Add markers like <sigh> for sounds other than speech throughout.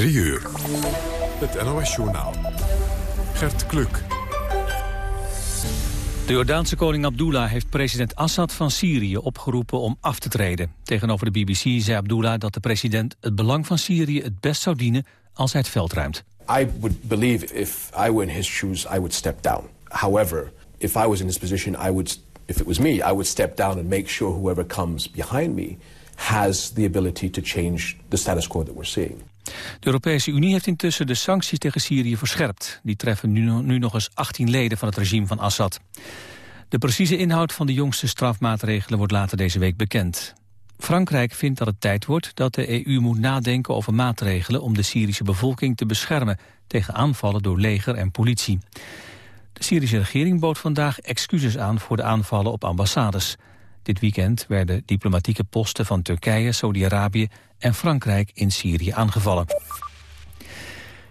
3 uur. Het NOS-journaal. Gert Kluk. De Jordaanse koning Abdullah heeft president Assad van Syrië opgeroepen om af te treden. Tegenover de BBC zei Abdullah dat de president het belang van Syrië het best zou dienen als hij het veld ruimt. I would believe if I were in his shoes, I would step down. However, if I was in his position, I would, if it was me, I would step down and make sure whoever comes behind me has the ability to change the status quo that we're seeing. De Europese Unie heeft intussen de sancties tegen Syrië verscherpt. Die treffen nu, nog eens 18 leden van het regime van Assad. De precieze inhoud van de jongste strafmaatregelen wordt later deze week bekend. Frankrijk vindt dat het tijd wordt dat de EU moet nadenken over maatregelen om de Syrische bevolking te beschermen tegen aanvallen door leger en politie. De Syrische regering bood vandaag excuses aan voor de aanvallen op ambassades. Dit weekend werden diplomatieke posten van Turkije, Saudi-Arabië en Frankrijk in Syrië aangevallen.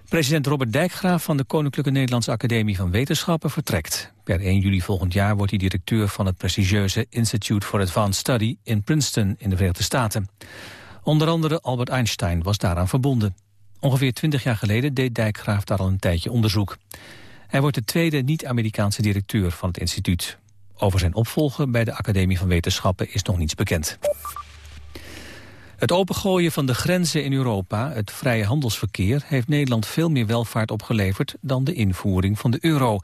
President Robert Dijkgraaf van de Koninklijke Nederlandse Academie van Wetenschappen vertrekt. Per 1 juli volgend jaar wordt hij directeur van het prestigieuze Institute for Advanced Study in Princeton in de Verenigde Staten. Onder andere Albert Einstein was daaraan verbonden. Ongeveer 20 jaar geleden deed Dijkgraaf daar al een tijdje onderzoek. Hij wordt de tweede niet-Amerikaanse directeur van het instituut. Over zijn opvolger bij de Academie van Wetenschappen is nog niets bekend. Het opengooien van de grenzen in Europa, het vrije handelsverkeer... heeft Nederland veel meer welvaart opgeleverd dan de invoering van de euro.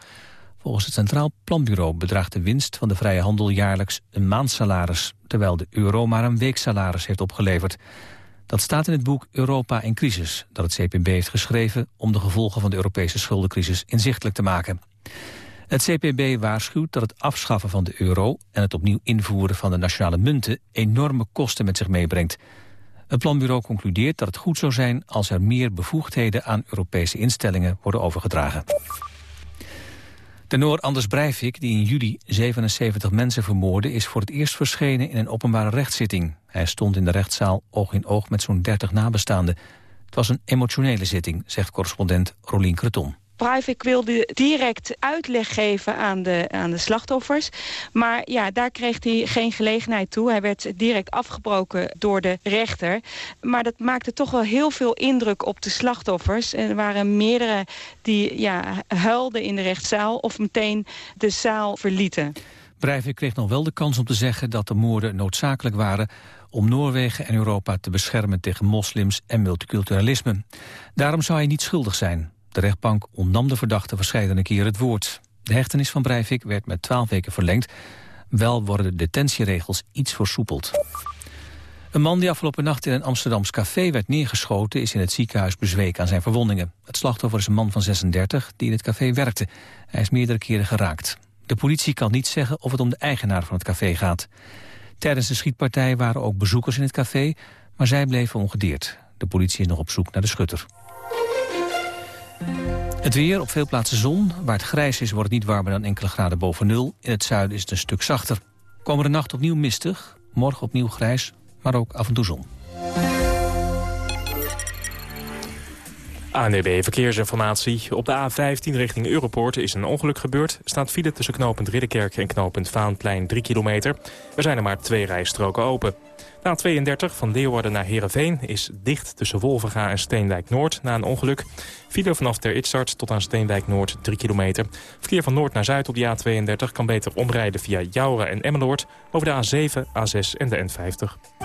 Volgens het Centraal Planbureau bedraagt de winst van de vrije handel jaarlijks een maandsalaris... terwijl de euro maar een weeksalaris heeft opgeleverd. Dat staat in het boek Europa in crisis, dat het CPB heeft geschreven... om de gevolgen van de Europese schuldencrisis inzichtelijk te maken. Het CPB waarschuwt dat het afschaffen van de euro... en het opnieuw invoeren van de nationale munten... enorme kosten met zich meebrengt. Het planbureau concludeert dat het goed zou zijn... als er meer bevoegdheden aan Europese instellingen worden overgedragen. De Noor Anders Breivik, die in juli 77 mensen vermoordde... is voor het eerst verschenen in een openbare rechtszitting. Hij stond in de rechtszaal oog in oog met zo'n 30 nabestaanden. Het was een emotionele zitting, zegt correspondent Rolien Creton. Breivik wilde direct uitleg geven aan de, aan de slachtoffers. Maar ja, daar kreeg hij geen gelegenheid toe. Hij werd direct afgebroken door de rechter. Maar dat maakte toch wel heel veel indruk op de slachtoffers. Er waren meerdere die ja, huilden in de rechtszaal of meteen de zaal verlieten. Breivik kreeg nog wel de kans om te zeggen dat de moorden noodzakelijk waren om Noorwegen en Europa te beschermen tegen moslims en multiculturalisme. Daarom zou hij niet schuldig zijn. De rechtbank ontnam de verdachte verschillende keren het woord. De hechtenis van Breivik werd met 12 weken verlengd. Wel worden de detentieregels iets versoepeld. Een man die afgelopen nacht in een Amsterdams café werd neergeschoten... is in het ziekenhuis bezweken aan zijn verwondingen. Het slachtoffer is een man van 36 die in het café werkte. Hij is meerdere keren geraakt. De politie kan niet zeggen of het om de eigenaar van het café gaat. Tijdens de schietpartij waren ook bezoekers in het café... maar zij bleven ongedeerd. De politie is nog op zoek naar de schutter. Het weer, op veel plaatsen zon. Waar het grijs is, wordt het niet warmer dan enkele graden boven nul. In het zuiden is het een stuk zachter. Komende nacht opnieuw mistig, morgen opnieuw grijs, maar ook af en toe zon. ANDB Verkeersinformatie. Op de A15 richting Europoort is een ongeluk gebeurd. Staat file tussen knooppunt Ridderkerk en knooppunt Vaanplein 3 kilometer. Er zijn er maar twee rijstroken open. Na 32 van Leeuwarden naar Heerenveen is dicht tussen Wolvenga en Steenwijk-Noord na een ongeluk. File vanaf Ter Itzart tot aan Steenwijk-Noord 3 kilometer. Verkeer van Noord naar Zuid op de A32 kan beter omrijden via Jouren en Emmeloord... over de A7, A6 en de N50.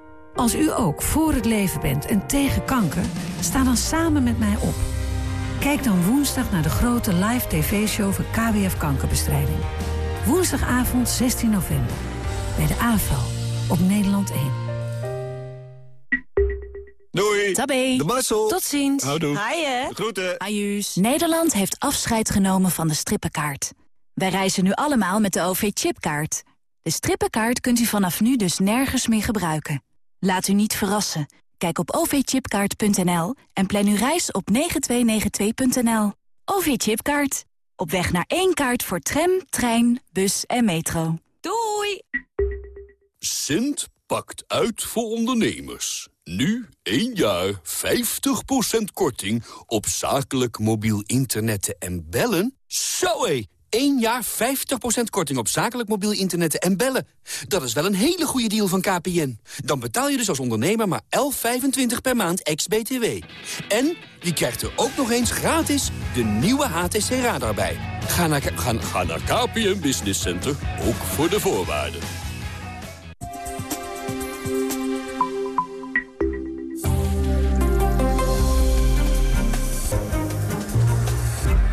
Als u ook voor het leven bent en tegen kanker, sta dan samen met mij op. Kijk dan woensdag naar de grote live tv-show van KWF Kankerbestrijding. Woensdagavond 16 november. Bij de AVRO op Nederland 1. Doei. Tabé. De Marcel. Tot ziens. Houdoe. Haaien. Groeten. Ajuus. Nederland heeft afscheid genomen van de strippenkaart. Wij reizen nu allemaal met de OV-chipkaart. De strippenkaart kunt u vanaf nu dus nergens meer gebruiken. Laat u niet verrassen. Kijk op ovchipkaart.nl en plan uw reis op 9292.nl. OV-chipkaart. Op weg naar één kaart voor tram, trein, bus en metro. Doei! Sint pakt uit voor ondernemers. Nu 1 jaar 50% korting op zakelijk mobiel internet en bellen. Zo hé! 1 jaar 50% korting op zakelijk mobiel internet en bellen. Dat is wel een hele goede deal van KPN. Dan betaal je dus als ondernemer maar 11,25 per maand ex-BTW. En je krijgt er ook nog eens gratis de nieuwe HTC Radar bij. Ga naar, ga, ga naar KPN Business Center, ook voor de voorwaarden.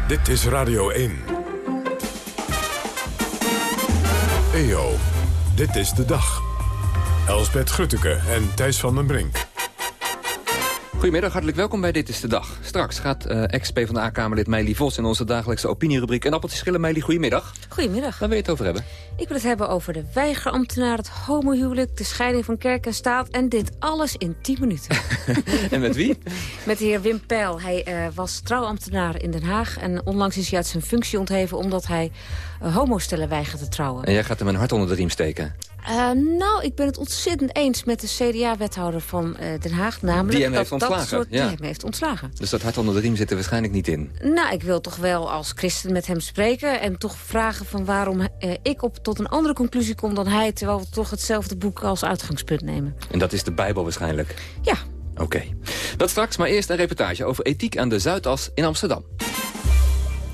Dit is Radio 1. Dit is de dag. Elsbeth Grutteke en Thijs van den Brink. Goedemiddag, hartelijk welkom bij Dit is de Dag. Straks gaat uh, ex-PVDA-Kamerlid Meili Vos in onze dagelijkse opinierubriek... en appeltjes schillen. Meili, goedemiddag. Goedemiddag. Waar wil je het over hebben? Ik wil het hebben over de weigerambtenaar, het homohuwelijk... de scheiding van kerk en staat en dit alles in 10 minuten. <laughs> en met wie? met de heer Wim Peil. Hij uh, was trouwambtenaar in Den Haag... en onlangs is hij uit zijn functie ontheven... omdat hij uh, homostellen weigert te trouwen. En jij gaat hem een hart onder de riem steken? Uh, nou, ik ben het ontzettend eens met de CDA-wethouder van uh, Den Haag. Namelijk die hem dat heeft ontslagen. Dat soort, ja. Die hem heeft ontslagen. Dus dat hart onder de riem zit er waarschijnlijk niet in? Nou, ik wil toch wel als christen met hem spreken... en toch vragen van waarom uh, ik op, tot een andere conclusie kom dan hij... terwijl we toch hetzelfde boek als uitgangspunt nemen. En dat is de Bijbel waarschijnlijk? Ja. Oké. Okay. Dat straks, maar eerst een reportage over ethiek aan de Zuidas in Amsterdam.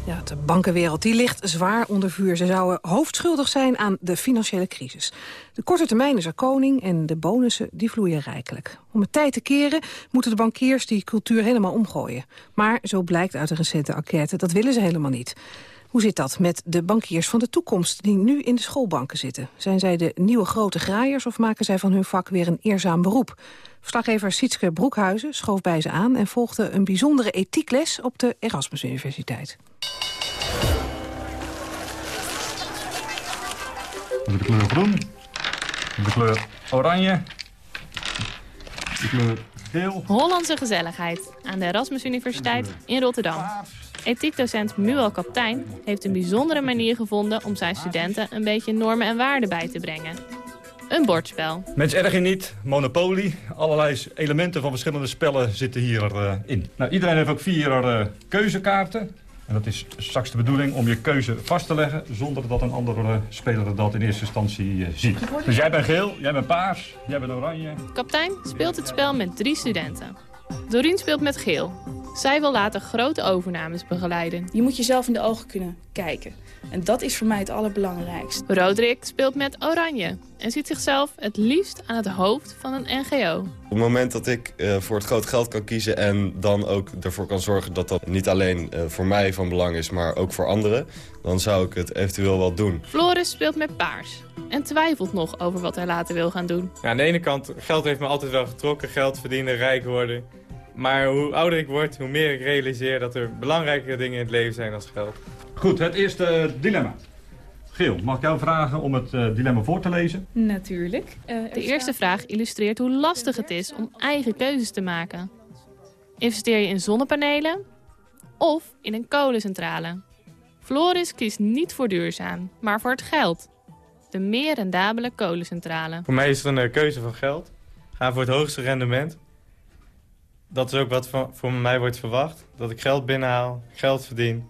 Ja, de bankenwereld die ligt zwaar onder vuur. Ze zouden hoofdschuldig zijn aan de financiële crisis. De korte termijn is er koning en de bonussen die vloeien rijkelijk. Om het tijd te keren moeten de bankiers die cultuur helemaal omgooien. Maar zo blijkt uit een recente enquête, dat willen ze helemaal niet. Hoe zit dat met de bankiers van de toekomst die nu in de schoolbanken zitten? Zijn zij de nieuwe grote graaiers of maken zij van hun vak weer een eerzaam beroep? Verslaggever Sietske Broekhuizen schoof bij ze aan... en volgde een bijzondere ethiekles op de Erasmus Universiteit. De kleur groen, de kleur oranje, de kleur geel. Hollandse gezelligheid aan de Erasmus Universiteit in Rotterdam. Ethiekdocent Muel Kaptein heeft een bijzondere manier gevonden... om zijn studenten een beetje normen en waarden bij te brengen. Een bordspel. Mensen erg in niet, Monopoly. Allerlei elementen van verschillende spellen zitten hierin. Uh, in. nou, iedereen heeft ook vier uh, keuzekaarten. En dat is straks de bedoeling om je keuze vast te leggen... zonder dat een andere speler dat in eerste instantie uh, ziet. Dus jij bent geel, jij bent paars, jij bent oranje. Kaptein speelt het spel met drie studenten. Doreen speelt met geel. Zij wil later grote overnames begeleiden. Je moet jezelf in de ogen kunnen kijken. En dat is voor mij het allerbelangrijkste. Roderick speelt met oranje en ziet zichzelf het liefst aan het hoofd van een NGO. Op het moment dat ik uh, voor het groot geld kan kiezen... en dan ook ervoor kan zorgen dat dat niet alleen uh, voor mij van belang is... maar ook voor anderen, dan zou ik het eventueel wel doen. Floris speelt met paars en twijfelt nog over wat hij later wil gaan doen. Ja, aan de ene kant, geld heeft me altijd wel getrokken. Geld verdienen, rijk worden. Maar hoe ouder ik word, hoe meer ik realiseer dat er belangrijkere dingen in het leven zijn dan geld. Goed, het eerste dilemma. Geel, mag ik jou vragen om het uh, dilemma voor te lezen? Natuurlijk. Uh, de eerste vraag illustreert hoe lastig het is om eigen keuzes te maken. Investeer je in zonnepanelen of in een kolencentrale? Floris kiest niet voor duurzaam, maar voor het geld. De meer rendabele kolencentrale. Voor mij is het een uh, keuze van geld. Ga voor het hoogste rendement. Dat is ook wat van, voor mij wordt verwacht. Dat ik geld binnenhaal, geld verdien.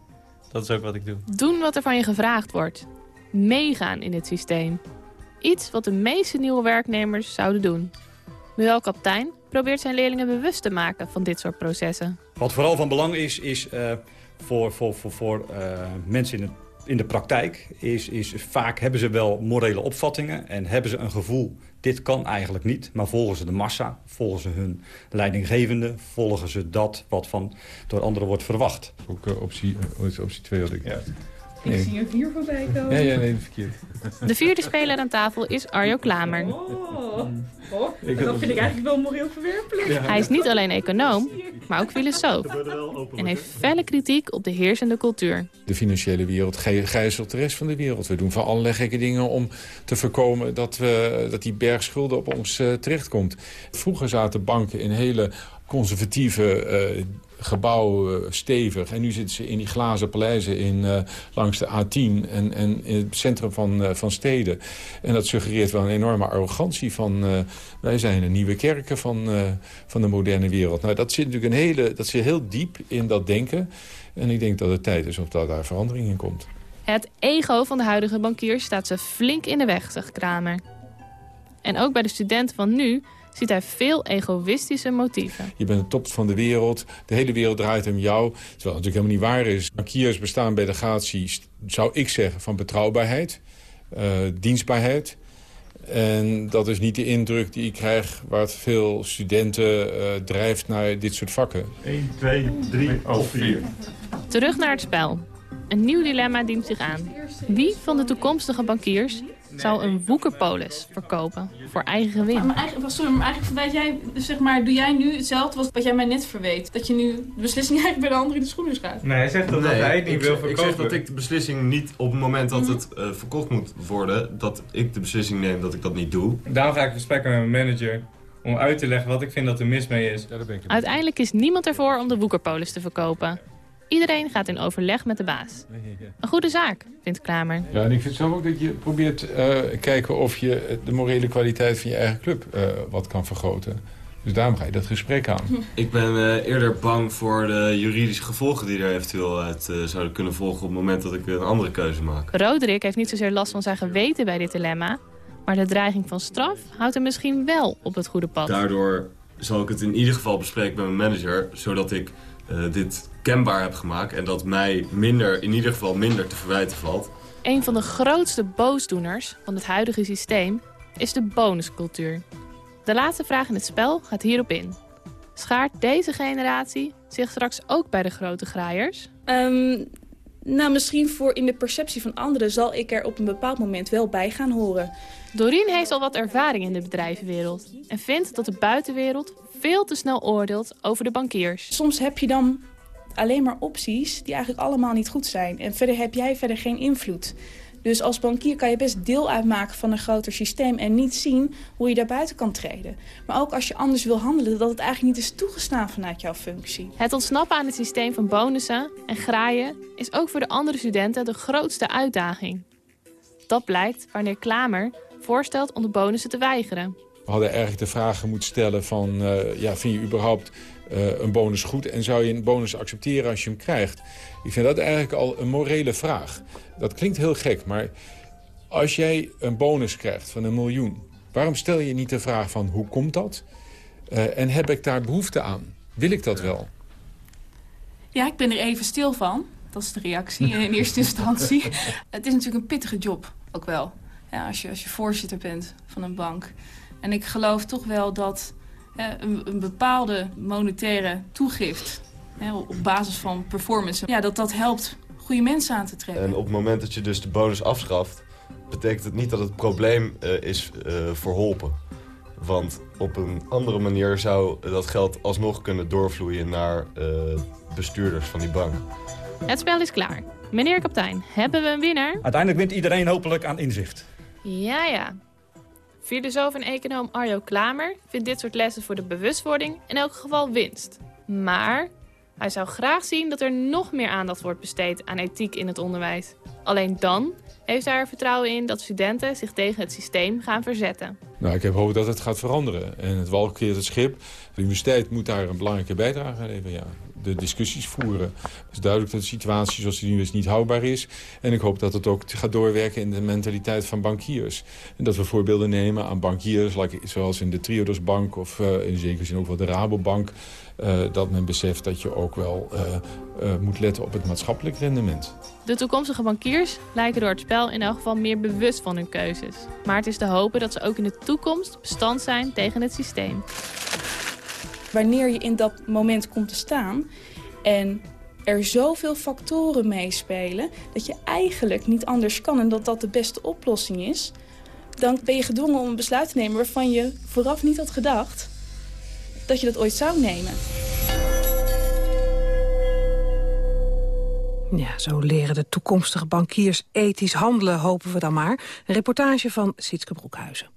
Dat is ook wat ik doe. Doen wat er van je gevraagd wordt. Meegaan in het systeem. Iets wat de meeste nieuwe werknemers zouden doen. Muel Kaptein probeert zijn leerlingen bewust te maken van dit soort processen. Wat vooral van belang is, is uh, voor, voor, voor, voor uh, mensen in, het, in de praktijk... Is, is vaak hebben ze wel morele opvattingen en hebben ze een gevoel... dit kan eigenlijk niet, maar volgen ze de massa, volgen ze hun leidinggevende... volgen ze dat wat van door anderen wordt verwacht. Ook uh, optie, uh, optie 2 had ik. Ja. Ik zie een vier voorbij komen. Ja, ja, nee, verkeerd. De vierde speler aan tafel is Arjo Klamer. Oh, oh dat vind ik eigenlijk wel moreel verwerpelijk. Hij is niet alleen econoom, maar ook filosoof. En heeft felle kritiek op de heersende cultuur. De financiële wereld gijzelt de rest van de wereld. We doen van allerlei gekke dingen om te voorkomen dat, we, dat die berg schulden op ons uh, terechtkomt. Vroeger zaten banken in hele conservatieve uh, gebouw uh, stevig. En nu zitten ze in die glazen paleizen in, uh, langs de A10 en, en in het centrum van, uh, van steden. En dat suggereert wel een enorme arrogantie van... wij zijn de nieuwe kerken van, van de moderne wereld. Nou, dat zit natuurlijk een hele, dat zit heel diep in dat denken. En ik denk dat het tijd is of dat daar verandering in komt. Het ego van de huidige bankiers staat ze flink in de weg, zegt Kramer. En ook bij de studenten van nu ziet hij veel egoïstische motieven. Je bent de top van de wereld, de hele wereld draait om jou. Terwijl het natuurlijk helemaal niet waar is. Bankiers bestaan bij de gratie, zou ik zeggen, van betrouwbaarheid, uh, dienstbaarheid. En dat is niet de indruk die ik krijg waar veel studenten uh, drijft naar dit soort vakken. 1, 2, 3 of 4. Terug naar het spel. Een nieuw dilemma dient zich aan. Wie van de toekomstige bankiers zou een woekerpolis verkopen voor eigen gewin. Maar, eigenlijk, sorry, maar eigenlijk verwijt jij, zeg maar, doe jij nu hetzelfde wat jij mij net verweet? Dat je nu de beslissing <laughs> eigenlijk bij de andere in de schoenen schuift? Nee, hij zegt dat, nee, hij het niet wil verkopen. Ik zeg dat ik de beslissing niet op het moment dat het uh, verkocht moet worden, dat ik de beslissing neem dat ik dat niet doe. Daarom ga ik gesprekken met mijn manager om uit te leggen wat ik vind dat er mis mee is. Ja, Uiteindelijk is niemand ervoor om de woekerpolis te verkopen. Iedereen gaat in overleg met de baas. Een goede zaak, vindt Kramer. Ja, en ik vind zelf ook dat je probeert uh, kijken of je de morele kwaliteit van je eigen club uh, wat kan vergroten. Dus daarom ga je dat gesprek aan. <laughs> Ik ben uh, eerder bang voor de juridische gevolgen die er eventueel uit zouden kunnen volgen... op het moment dat ik een andere keuze maak. Roderick heeft niet zozeer last van zijn geweten bij dit dilemma... maar de dreiging van straf houdt hem misschien wel op het goede pad. Daardoor zal ik het in ieder geval bespreken met mijn manager... zodat ik dit kenbaar heb gemaakt... en dat mij minder, in ieder geval minder te verwijten valt. Een van de grootste boosdoeners van het huidige systeem is de bonuscultuur. De laatste vraag in het spel gaat hierop in. Schaart deze generatie zich straks ook bij de grote graaiers? Um, nou, misschien voor in de perceptie van anderen zal ik er op een bepaald moment wel bij gaan horen. Doreen heeft al wat ervaring in de bedrijvenwereld en vindt dat de buitenwereld veel te snel oordeelt over de bankiers. Soms heb je dan alleen maar opties die eigenlijk allemaal niet goed zijn. En verder heb jij verder geen invloed. Dus als bankier kan je best deel uitmaken van een groter systeem... en niet zien hoe je daar buiten kan treden. Maar ook als je anders wil handelen, dat het eigenlijk niet is toegestaan vanuit jouw functie. Het ontsnappen aan het systeem van bonussen en graaien... is ook voor de andere studenten de grootste uitdaging. Dat blijkt wanneer Klamer voorstelt om de bonussen te weigeren. We hadden eigenlijk de vragen moeten stellen van... Uh, ja, vind je überhaupt uh, een bonus goed en zou je een bonus accepteren als je hem krijgt? Ik vind dat eigenlijk al een morele vraag. Dat klinkt heel gek, maar als jij een bonus krijgt van een miljoen... waarom stel je niet de vraag van hoe komt dat? Uh, en heb ik daar behoefte aan? Wil ik dat wel? Ja, ik ben er even stil van. Dat is de reactie in eerste instantie. <laughs> Het is natuurlijk een pittige job, ook wel. Ja, als, je, als je voorzitter bent van een bank. En ik geloof toch wel dat een, een bepaalde monetaire toegift... op basis van performance, ja, dat dat helpt goede mensen aan te trekken. En op het moment dat je dus de bonus afschaft... betekent het niet dat het probleem uh, is uh, verholpen. Want op een andere manier zou dat geld alsnog kunnen doorvloeien naar uh, bestuurders van die bank. Het spel is klaar. Meneer kapitein, hebben we een winnaar? Uiteindelijk wint iedereen hopelijk aan inzicht. Ja, ja. Filosoof en econoom Arjo Klamer vindt dit soort lessen voor de bewustwording in elk geval winst. Maar hij zou graag zien dat er nog meer aandacht wordt besteed aan ethiek in het onderwijs. Alleen dan heeft hij er vertrouwen in dat studenten zich tegen het systeem gaan verzetten. Nou, ik heb hoop dat het gaat veranderen. En het wal keert het schip. De universiteit moet daar een belangrijke bijdrage aan leveren, ja de discussies voeren. Het is duidelijk dat de situatie zoals die nu is niet houdbaar is. En ik hoop dat het ook gaat doorwerken in de mentaliteit van bankiers. En dat we voorbeelden nemen aan bankiers, zoals in de Triodos Bank... of uh, in zekere zin ook wel de Rabobank... Uh, dat men beseft dat je ook wel uh, moet letten op het maatschappelijk rendement. De toekomstige bankiers lijken door het spel in elk geval meer bewust van hun keuzes. Maar het is te hopen dat ze ook in de toekomst bestand zijn tegen het systeem wanneer je in dat moment komt te staan. En er zoveel factoren meespelen... dat je eigenlijk niet anders kan en dat dat de beste oplossing is... dan ben je gedwongen om een besluit te nemen waarvan je vooraf niet had gedacht... dat je dat ooit zou nemen. Ja, zo leren de toekomstige bankiers ethisch handelen, hopen we dan maar. Een reportage van Sietske Broekhuizen.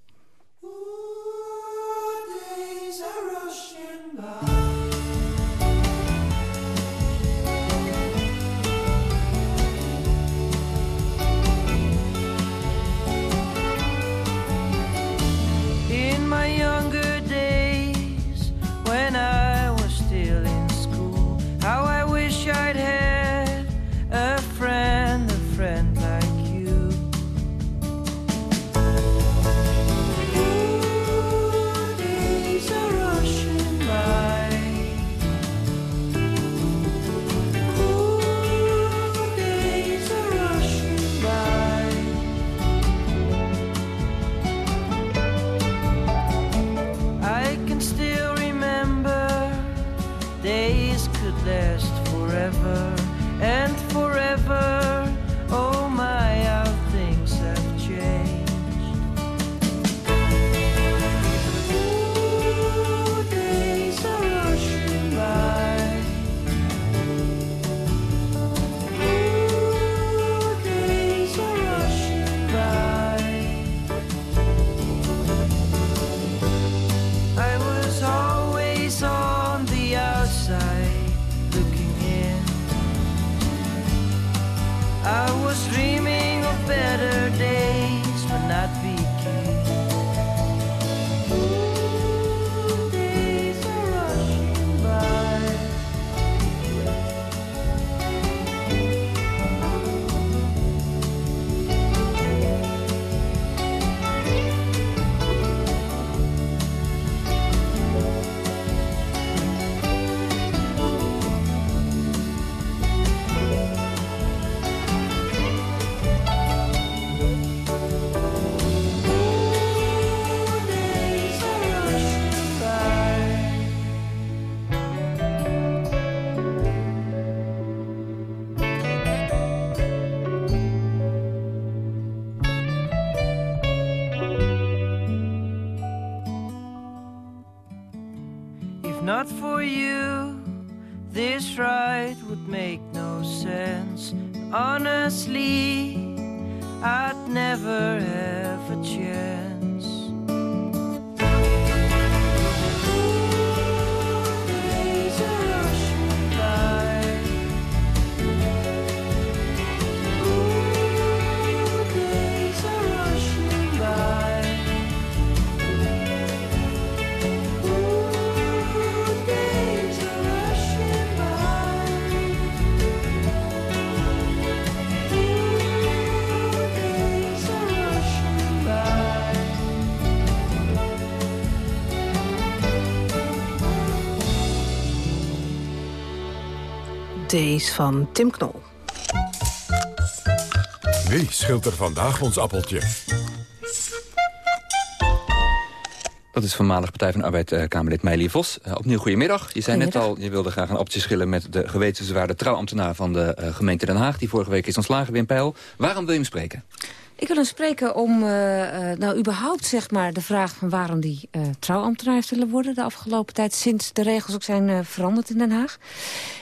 for you, this ride would make no sense. Honestly, I'd never Days van Tim Knol. Wie scheelt er vandaag ons appeltje? Dat is voormalig Partij van Arbeid uh, Kamerlid Meili Vos. Uh, opnieuw goedemiddag. Je zei net al, je wilde graag een appeltje schillen... met de gewetenswaarde trouwambtenaar van de uh, gemeente Den Haag... die vorige week is ontslagen, Wim Peil. Waarom wil je hem spreken? Ik wil hem spreken om, nou überhaupt zeg maar, de vraag van waarom die trouwambtenaar heeft willen worden... de afgelopen tijd, sinds de regels ook zijn veranderd in Den Haag.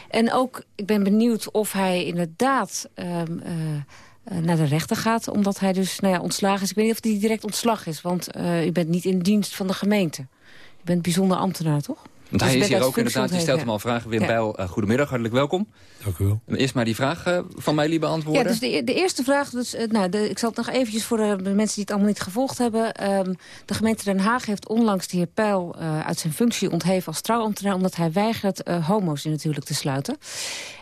En ook, ik ben benieuwd of hij inderdaad uh, naar de rechter gaat. Omdat hij dus nou ja, ontslagen is. Ik weet niet of hij direct ontslag is. Want uh, u bent niet in dienst van de gemeente. U bent bijzonder ambtenaar, toch? Want hij dus is hier ook inderdaad, je stelt hem al vragen. Wim ja. Bijl, uh, goedemiddag, hartelijk welkom. Dank u wel. Eerst maar die vraag uh, van mij beantwoorden. Ja, dus de, de eerste vraag, dus, uh, nou, de, ik zal het nog eventjes voor de, de, mensen die het allemaal niet gevolgd hebben. Um, de gemeente Den Haag heeft onlangs de heer Pijl uit zijn functie ontheven als trouwambtenaar... omdat hij weigert homo's in het huwelijk te sluiten.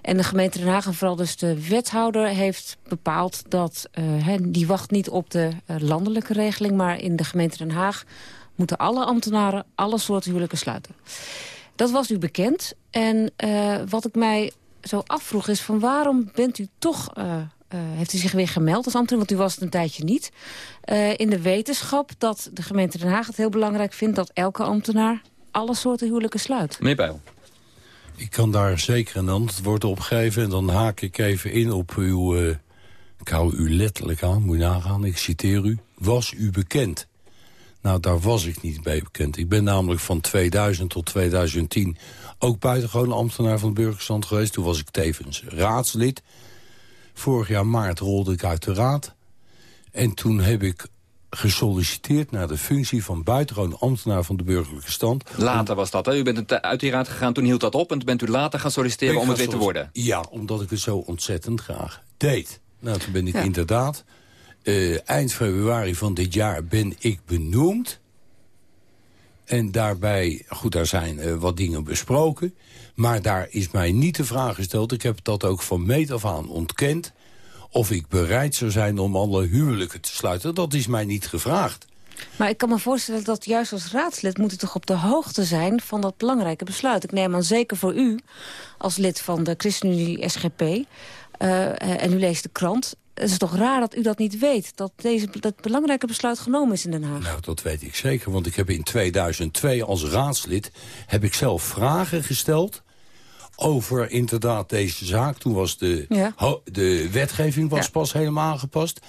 En de gemeente Den Haag en vooral dus de wethouder heeft bepaald... dat he, die wacht niet op de landelijke regeling, maar in de gemeente Den Haag moeten alle ambtenaren alle soorten huwelijken sluiten. Dat was u bekend. En uh, wat ik mij zo afvroeg is van waarom bent u toch... Uh, uh, heeft u zich weer gemeld als ambtenaar, want u was het een tijdje niet. in de wetenschap dat de gemeente Den Haag het heel belangrijk vindt... dat elke ambtenaar alle soorten huwelijken sluit. Meneer Bijl. Ik kan daar zeker een antwoord op geven. En dan haak ik even in op uw... Uh, ik hou u letterlijk aan, moet je nagaan. Ik citeer u. Was u bekend? Nou, daar was ik niet bij bekend. Ik ben namelijk van 2000 tot 2010 ook buitengewoon ambtenaar van de burgerstand geweest. Toen was ik tevens raadslid. Vorig jaar maart rolde ik uit de raad. En toen heb ik gesolliciteerd naar de functie van buitengewoon ambtenaar van de burgerlijke stand. Later was dat, hè? U bent uit die raad gegaan, toen hield dat op... en toen bent u later gaan solliciteren om het weer te worden. Ja, omdat ik het zo ontzettend graag deed. Nou, toen ben ik inderdaad... Uh, eind februari van dit jaar ben ik benoemd. En daarbij, goed, daar zijn uh, wat dingen besproken. Maar daar is mij niet de vraag gesteld. Ik heb dat ook van meet af aan ontkend of ik bereid zou zijn om alle huwelijken te sluiten. Dat is mij niet gevraagd. Maar ik kan me voorstellen dat juist als raadslid moet u toch op de hoogte zijn van dat belangrijke besluit. Ik neem aan zeker voor u als lid van de ChristenUnie SGP uh, en u leest de krant. Het is toch raar dat u dat niet weet, dat deze, dat belangrijke besluit genomen is in Den Haag? Nou, dat weet ik zeker, want ik heb in 2002 als raadslid heb ik zelf vragen gesteld over inderdaad deze zaak. Toen was de, de wetgeving was pas helemaal aangepast.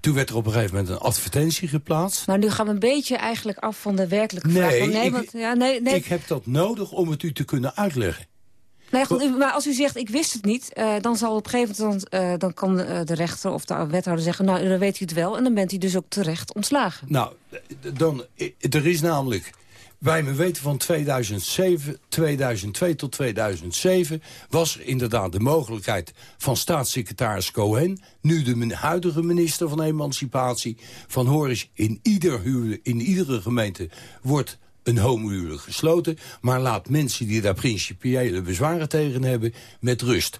Toen werd er op een gegeven moment een advertentie geplaatst. Maar nu gaan we een beetje eigenlijk af van de werkelijke nee, vraag. Nee, ik, want, ja, nee, nee. ik heb dat nodig om het u te kunnen uitleggen. Nee, goed, maar als u zegt, ik wist het niet, uh, dan zal op een gegeven moment... Uh, dan kan uh, de rechter of de wethouder zeggen... nou, dan weet u het wel en dan bent u dus ook terecht ontslagen. Nou, dan, er is namelijk bij me weten van 2007, 2002 tot 2007 was er inderdaad de mogelijkheid van staatssecretaris Cohen... nu de huidige minister van Emancipatie... van hoor in, ieder huwelijk, in iedere gemeente wordt een homohuwelijk gesloten... maar laat mensen die daar principiële bezwaren tegen hebben met rust.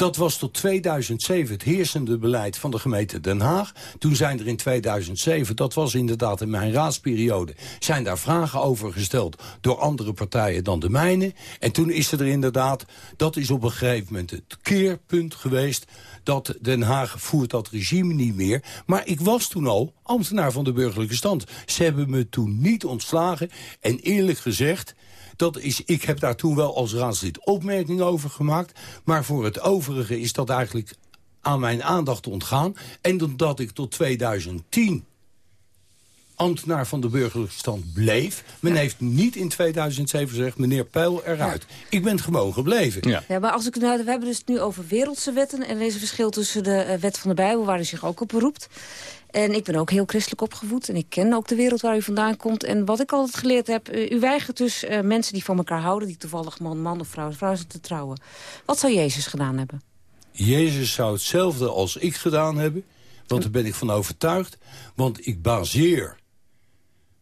Dat was tot 2007 het heersende beleid van de gemeente Den Haag. Toen zijn er in 2007, dat was inderdaad in mijn raadsperiode... zijn daar vragen over gesteld door andere partijen dan de mijne. En toen is er inderdaad, dat is op een gegeven moment het keerpunt geweest dat Den Haag voert dat regime niet meer. Maar ik was toen al ambtenaar van de burgerlijke stand. Ze hebben me toen niet ontslagen. En eerlijk gezegd, dat is, ik heb daar toen wel als raadslid opmerkingen over gemaakt. Maar voor het overige is dat eigenlijk aan mijn aandacht ontgaan. En omdat ik tot 2010 ambtenaar van de burgerlijke stand bleef. Men heeft niet in 2007 gezegd, meneer Peil, eruit. Ik ben gewoon gebleven. Ja. ja, maar als ik, nou, we hebben dus nu over wereldse wetten... en er is een verschil tussen de uh, wet van de Bijbel, waar u zich ook op beroept... En ik ben ook heel christelijk opgevoed. En ik ken ook de wereld waar u vandaan komt. En wat ik altijd geleerd heb... Uh, u weigert dus uh, mensen die van elkaar houden... die toevallig man, man of vrouw, vrouw zijn te trouwen. Wat zou Jezus gedaan hebben? Jezus zou hetzelfde als ik gedaan hebben. Want daar ben ik van overtuigd. Want ik baseer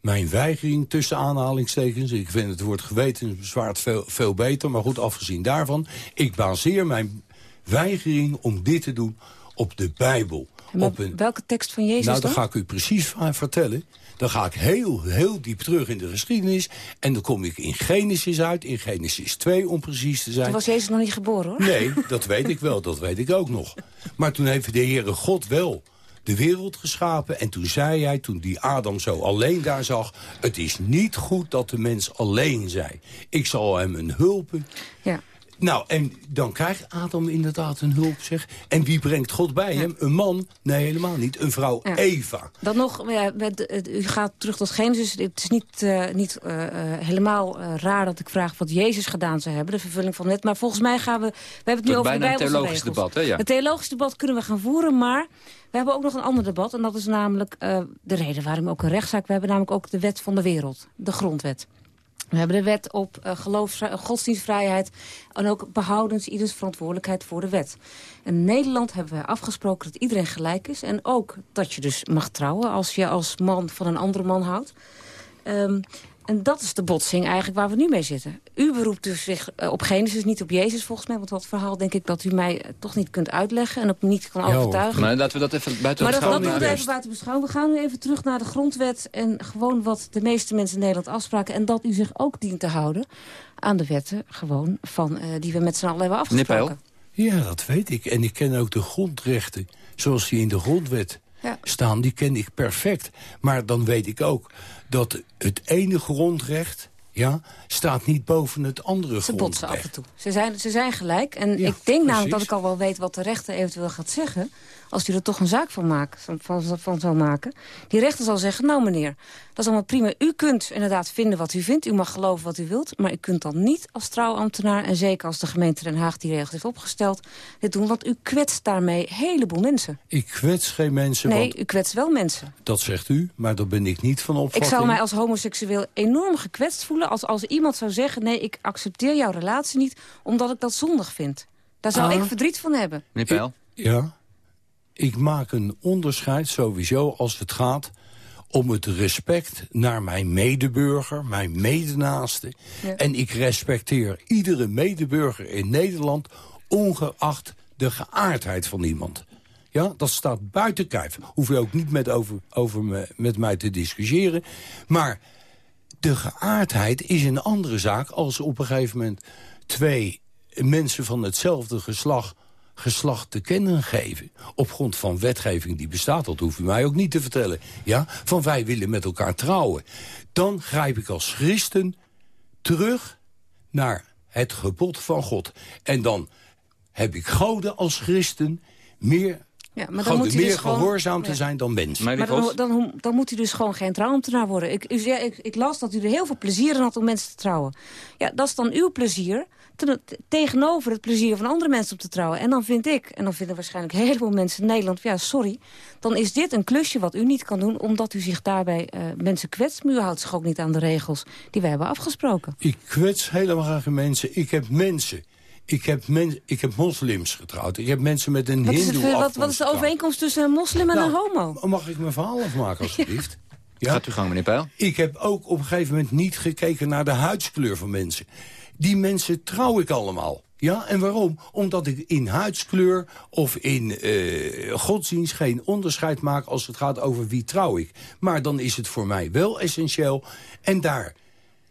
mijn weigering tussen aanhalingstekens... ik vind het woord gewetensbezwaard veel, veel beter... maar goed, afgezien daarvan... ik baseer mijn weigering om dit te doen op de Bijbel. Op een... Welke tekst van Jezus Nou, dan? ga ik u precies vertellen. Dan ga ik heel, heel diep terug in de geschiedenis. En dan kom ik in Genesis uit, in Genesis 2 om precies te zijn. Toen was Jezus nog niet geboren, hoor. Nee, dat weet ik wel, dat weet ik ook nog. Maar toen heeft de Heere God wel de wereld geschapen. En toen zei hij, toen die Adam zo alleen daar zag... het is niet goed dat de mens alleen zij. Ik zal hem een hulpen. Ja. Nou, en dan krijgt Adam inderdaad een hulp, zeg. En wie brengt God bij hem? Een man? Nee, helemaal niet. Een vrouw, Ja. Eva. Dan nog, ja, met, eh, u gaat terug tot Genesis. Het is niet, eh, niet eh, helemaal eh, raar dat ik vraag wat Jezus gedaan zou hebben. De vervulling van net. Maar volgens mij gaan we... We hebben het nu over de bijna een Bijbelse theologisch regels. debat, hè? Ja. Een theologisch debat kunnen we gaan voeren, maar... We hebben ook nog een ander debat. En dat is namelijk eh, de reden waarom we ook een rechtszaak... We hebben namelijk ook de wet van de wereld. De grondwet. We hebben de wet op eh, godsdienstvrijheid... en ook behoudens ieders verantwoordelijkheid voor de wet. In Nederland hebben we afgesproken dat iedereen gelijk is... en ook dat je dus mag trouwen als je als man van een andere man houdt. Ehm, en dat is de botsing eigenlijk waar we nu mee zitten. U beroept dus zich eh, op Genesis, niet op Jezus volgens mij. Want dat verhaal denk ik dat u mij eh, toch niet kunt uitleggen... en ook niet kan overtuigen. Maar laten we dat even buiten Maar dat, dat beschouwing doen we laten. even buiten beschouwing. We gaan nu even terug naar de grondwet en gewoon wat de meeste mensen in Nederland afspraken. En dat u zich ook dient te houden aan de wetten gewoon van, eh, die we met z'n allen hebben afgesproken. Ja, dat weet ik. En ik ken ook de grondrechten zoals die in de grondwet Ja. staan. Die ken ik perfect. Maar dan weet ik ook dat het ene grondrecht ja, staat niet boven het andere Ze botsen af grondrecht. en toe. Ze zijn, ze zijn gelijk. En ik denk namelijk dat ik al wel weet wat de rechter eventueel gaat zeggen... als hij er toch een zaak van, maakt, van, van, van zou maken. Die rechter zal zeggen, nou meneer, dat is allemaal prima. U kunt inderdaad vinden wat u vindt. U mag geloven wat u wilt. Maar u kunt dan niet als trouwambtenaar... en zeker als de gemeente Den Haag die regels heeft opgesteld... dit doen, want u kwetst daarmee een heleboel mensen. Ik kwets geen mensen, Nee, want u kwetst wel mensen. dat zegt u, maar daar ben ik niet van Ik opvatting. zou mij als homoseksueel enorm gekwetst voelen... als, als iemand zou zeggen, nee, ik accepteer jouw relatie niet... omdat ik dat zondig vind. Daar zou Ah. ik verdriet van hebben. Meneer Peil? Ja, ik maak een onderscheid sowieso als het gaat om het respect naar mijn medeburger, mijn medenaaste. Ja. En ik respecteer iedere medeburger in Nederland... ongeacht de geaardheid van iemand. Ja, dat staat buiten kijf. Hoef je ook niet met, over, over me, met mij te discussiëren. Maar de geaardheid is een andere zaak... als op een gegeven moment twee mensen van hetzelfde geslacht geslacht te kennen geven. Op grond van wetgeving die bestaat, dat hoeft u mij ook niet te vertellen. Ja? Van wij willen met elkaar trouwen. Dan grijp ik als christen terug naar het gebod van God. En dan heb ik goden als christen meer, Ja, maar dan moet hij meer dus gewoon- gehoorzaam te Ja. zijn dan mens. Maar dan, dan, dan moet u dus gewoon geen trouwambtenaar worden. Ik, u zei, ik, ik las dat u er heel veel plezier in had om mensen te trouwen. Ja, dat is dan uw plezier ten- tegenover het plezier van andere mensen om te trouwen. En dan vind ik, en dan vinden waarschijnlijk een heleboel mensen in Nederland... ja, sorry, dan is dit een klusje wat u niet kan doen... omdat u zich daarbij eh, mensen kwetst. Maar u houdt zich ook niet aan de regels die wij hebben afgesproken. Ik kwets helemaal geen mensen. Ik heb mensen. Ik heb, men, ik heb moslims getrouwd. Ik heb mensen met een Wat is, het, hindoe wat, wat is de overeenkomst tussen een moslim en Nou, een homo? Mag ik mijn verhaal afmaken, alsjeblieft? Ja. Gaat u gang, meneer Peil. Ik heb ook op een gegeven moment niet gekeken naar de huidskleur van mensen. Die mensen trouw ik allemaal. Ja, en waarom? Omdat ik in huidskleur of in eh, godsdienst geen onderscheid maak... als het gaat over wie trouw ik. Maar dan is het voor mij wel essentieel. En daar,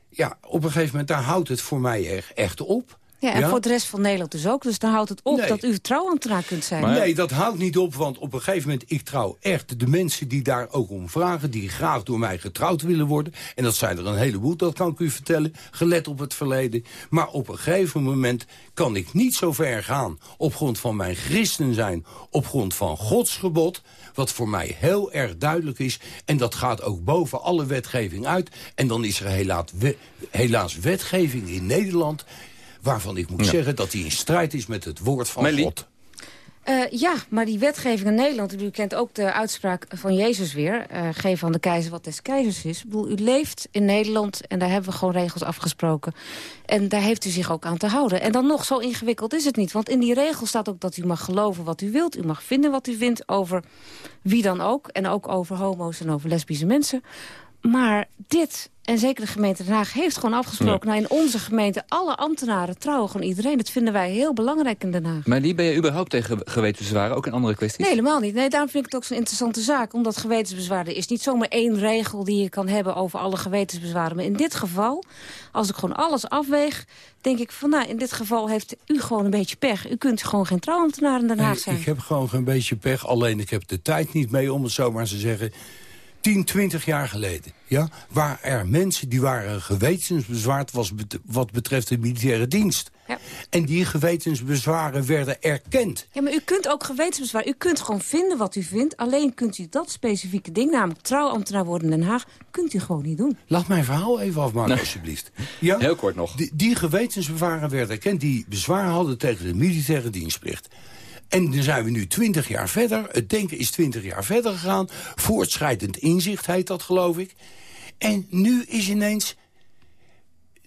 ja, op een gegeven moment, daar houdt het voor mij echt, echt op. Ja, en voor de rest van Nederland dus ook. Dus dan houdt het op Nee. dat u trouwambtenaar kunt zijn. Nee, dat houdt niet op, want op een gegeven moment... ik trouw echt de mensen die daar ook om vragen... die graag door mij getrouwd willen worden. En dat zijn er een heleboel, dat kan ik u vertellen. Gelet op het verleden. Maar op een gegeven moment kan ik niet zo ver gaan... op grond van mijn christen zijn, op grond van Gods gebod... wat voor mij heel erg duidelijk is. En dat gaat ook boven alle wetgeving uit. En dan is er helaas, we- helaas wetgeving in Nederland... waarvan ik moet Ja. zeggen dat die in strijd is met het woord van Melly? God. Eh, ja, maar die wetgeving in Nederland... u kent ook de uitspraak van Jezus weer... eh, geef aan de keizer wat des keizers is. Ik bedoel, u leeft in Nederland en daar hebben we gewoon regels afgesproken. En daar heeft u zich ook aan te houden. En dan nog, zo ingewikkeld is het niet. Want in die regel staat ook dat u mag geloven wat u wilt. U mag vinden wat u vindt over wie dan ook. En ook over homo's en over lesbische mensen. Maar dit, en zeker de gemeente Den Haag, heeft gewoon afgesproken... nou, in onze gemeente, alle ambtenaren trouwen gewoon iedereen. Dat vinden wij heel belangrijk in Den Haag. Maar die ben je überhaupt tegen gewetensbezwaren, ook in andere kwesties? Nee, helemaal niet. Nee, daarom vind ik het ook zo'n interessante zaak. Omdat gewetensbezwaar, er is niet zomaar één regel die je kan hebben over alle gewetensbezwaren. Maar in dit geval, als ik gewoon alles afweeg, denk ik van nou, in dit geval heeft u gewoon een beetje pech. U kunt gewoon geen trouwambtenaar in Den Haag Nee, zijn. ik heb gewoon een beetje pech. Alleen ik heb de tijd niet mee om het zo maar te zeggen. 10, 20 jaar geleden. Ja, waar er mensen die waren gewetensbezwaard was bet- wat betreft de militaire dienst. Ja. En die gewetensbezwaren werden erkend. Ja, maar u kunt ook gewetensbezwaar. U kunt gewoon vinden wat u vindt. Alleen kunt u dat specifieke ding, namelijk trouwambtenaar worden in Den Haag, kunt u gewoon niet doen. Laat mijn verhaal even afmaken, alsjeblieft. Ja? Heel kort nog. Die, die gewetensbezwaren werden erkend die bezwaar hadden tegen de militaire dienstplicht. En dan zijn we nu twintig jaar verder. Het denken is twintig jaar verder gegaan. Voortschrijdend inzicht heet dat, geloof ik. En nu is ineens...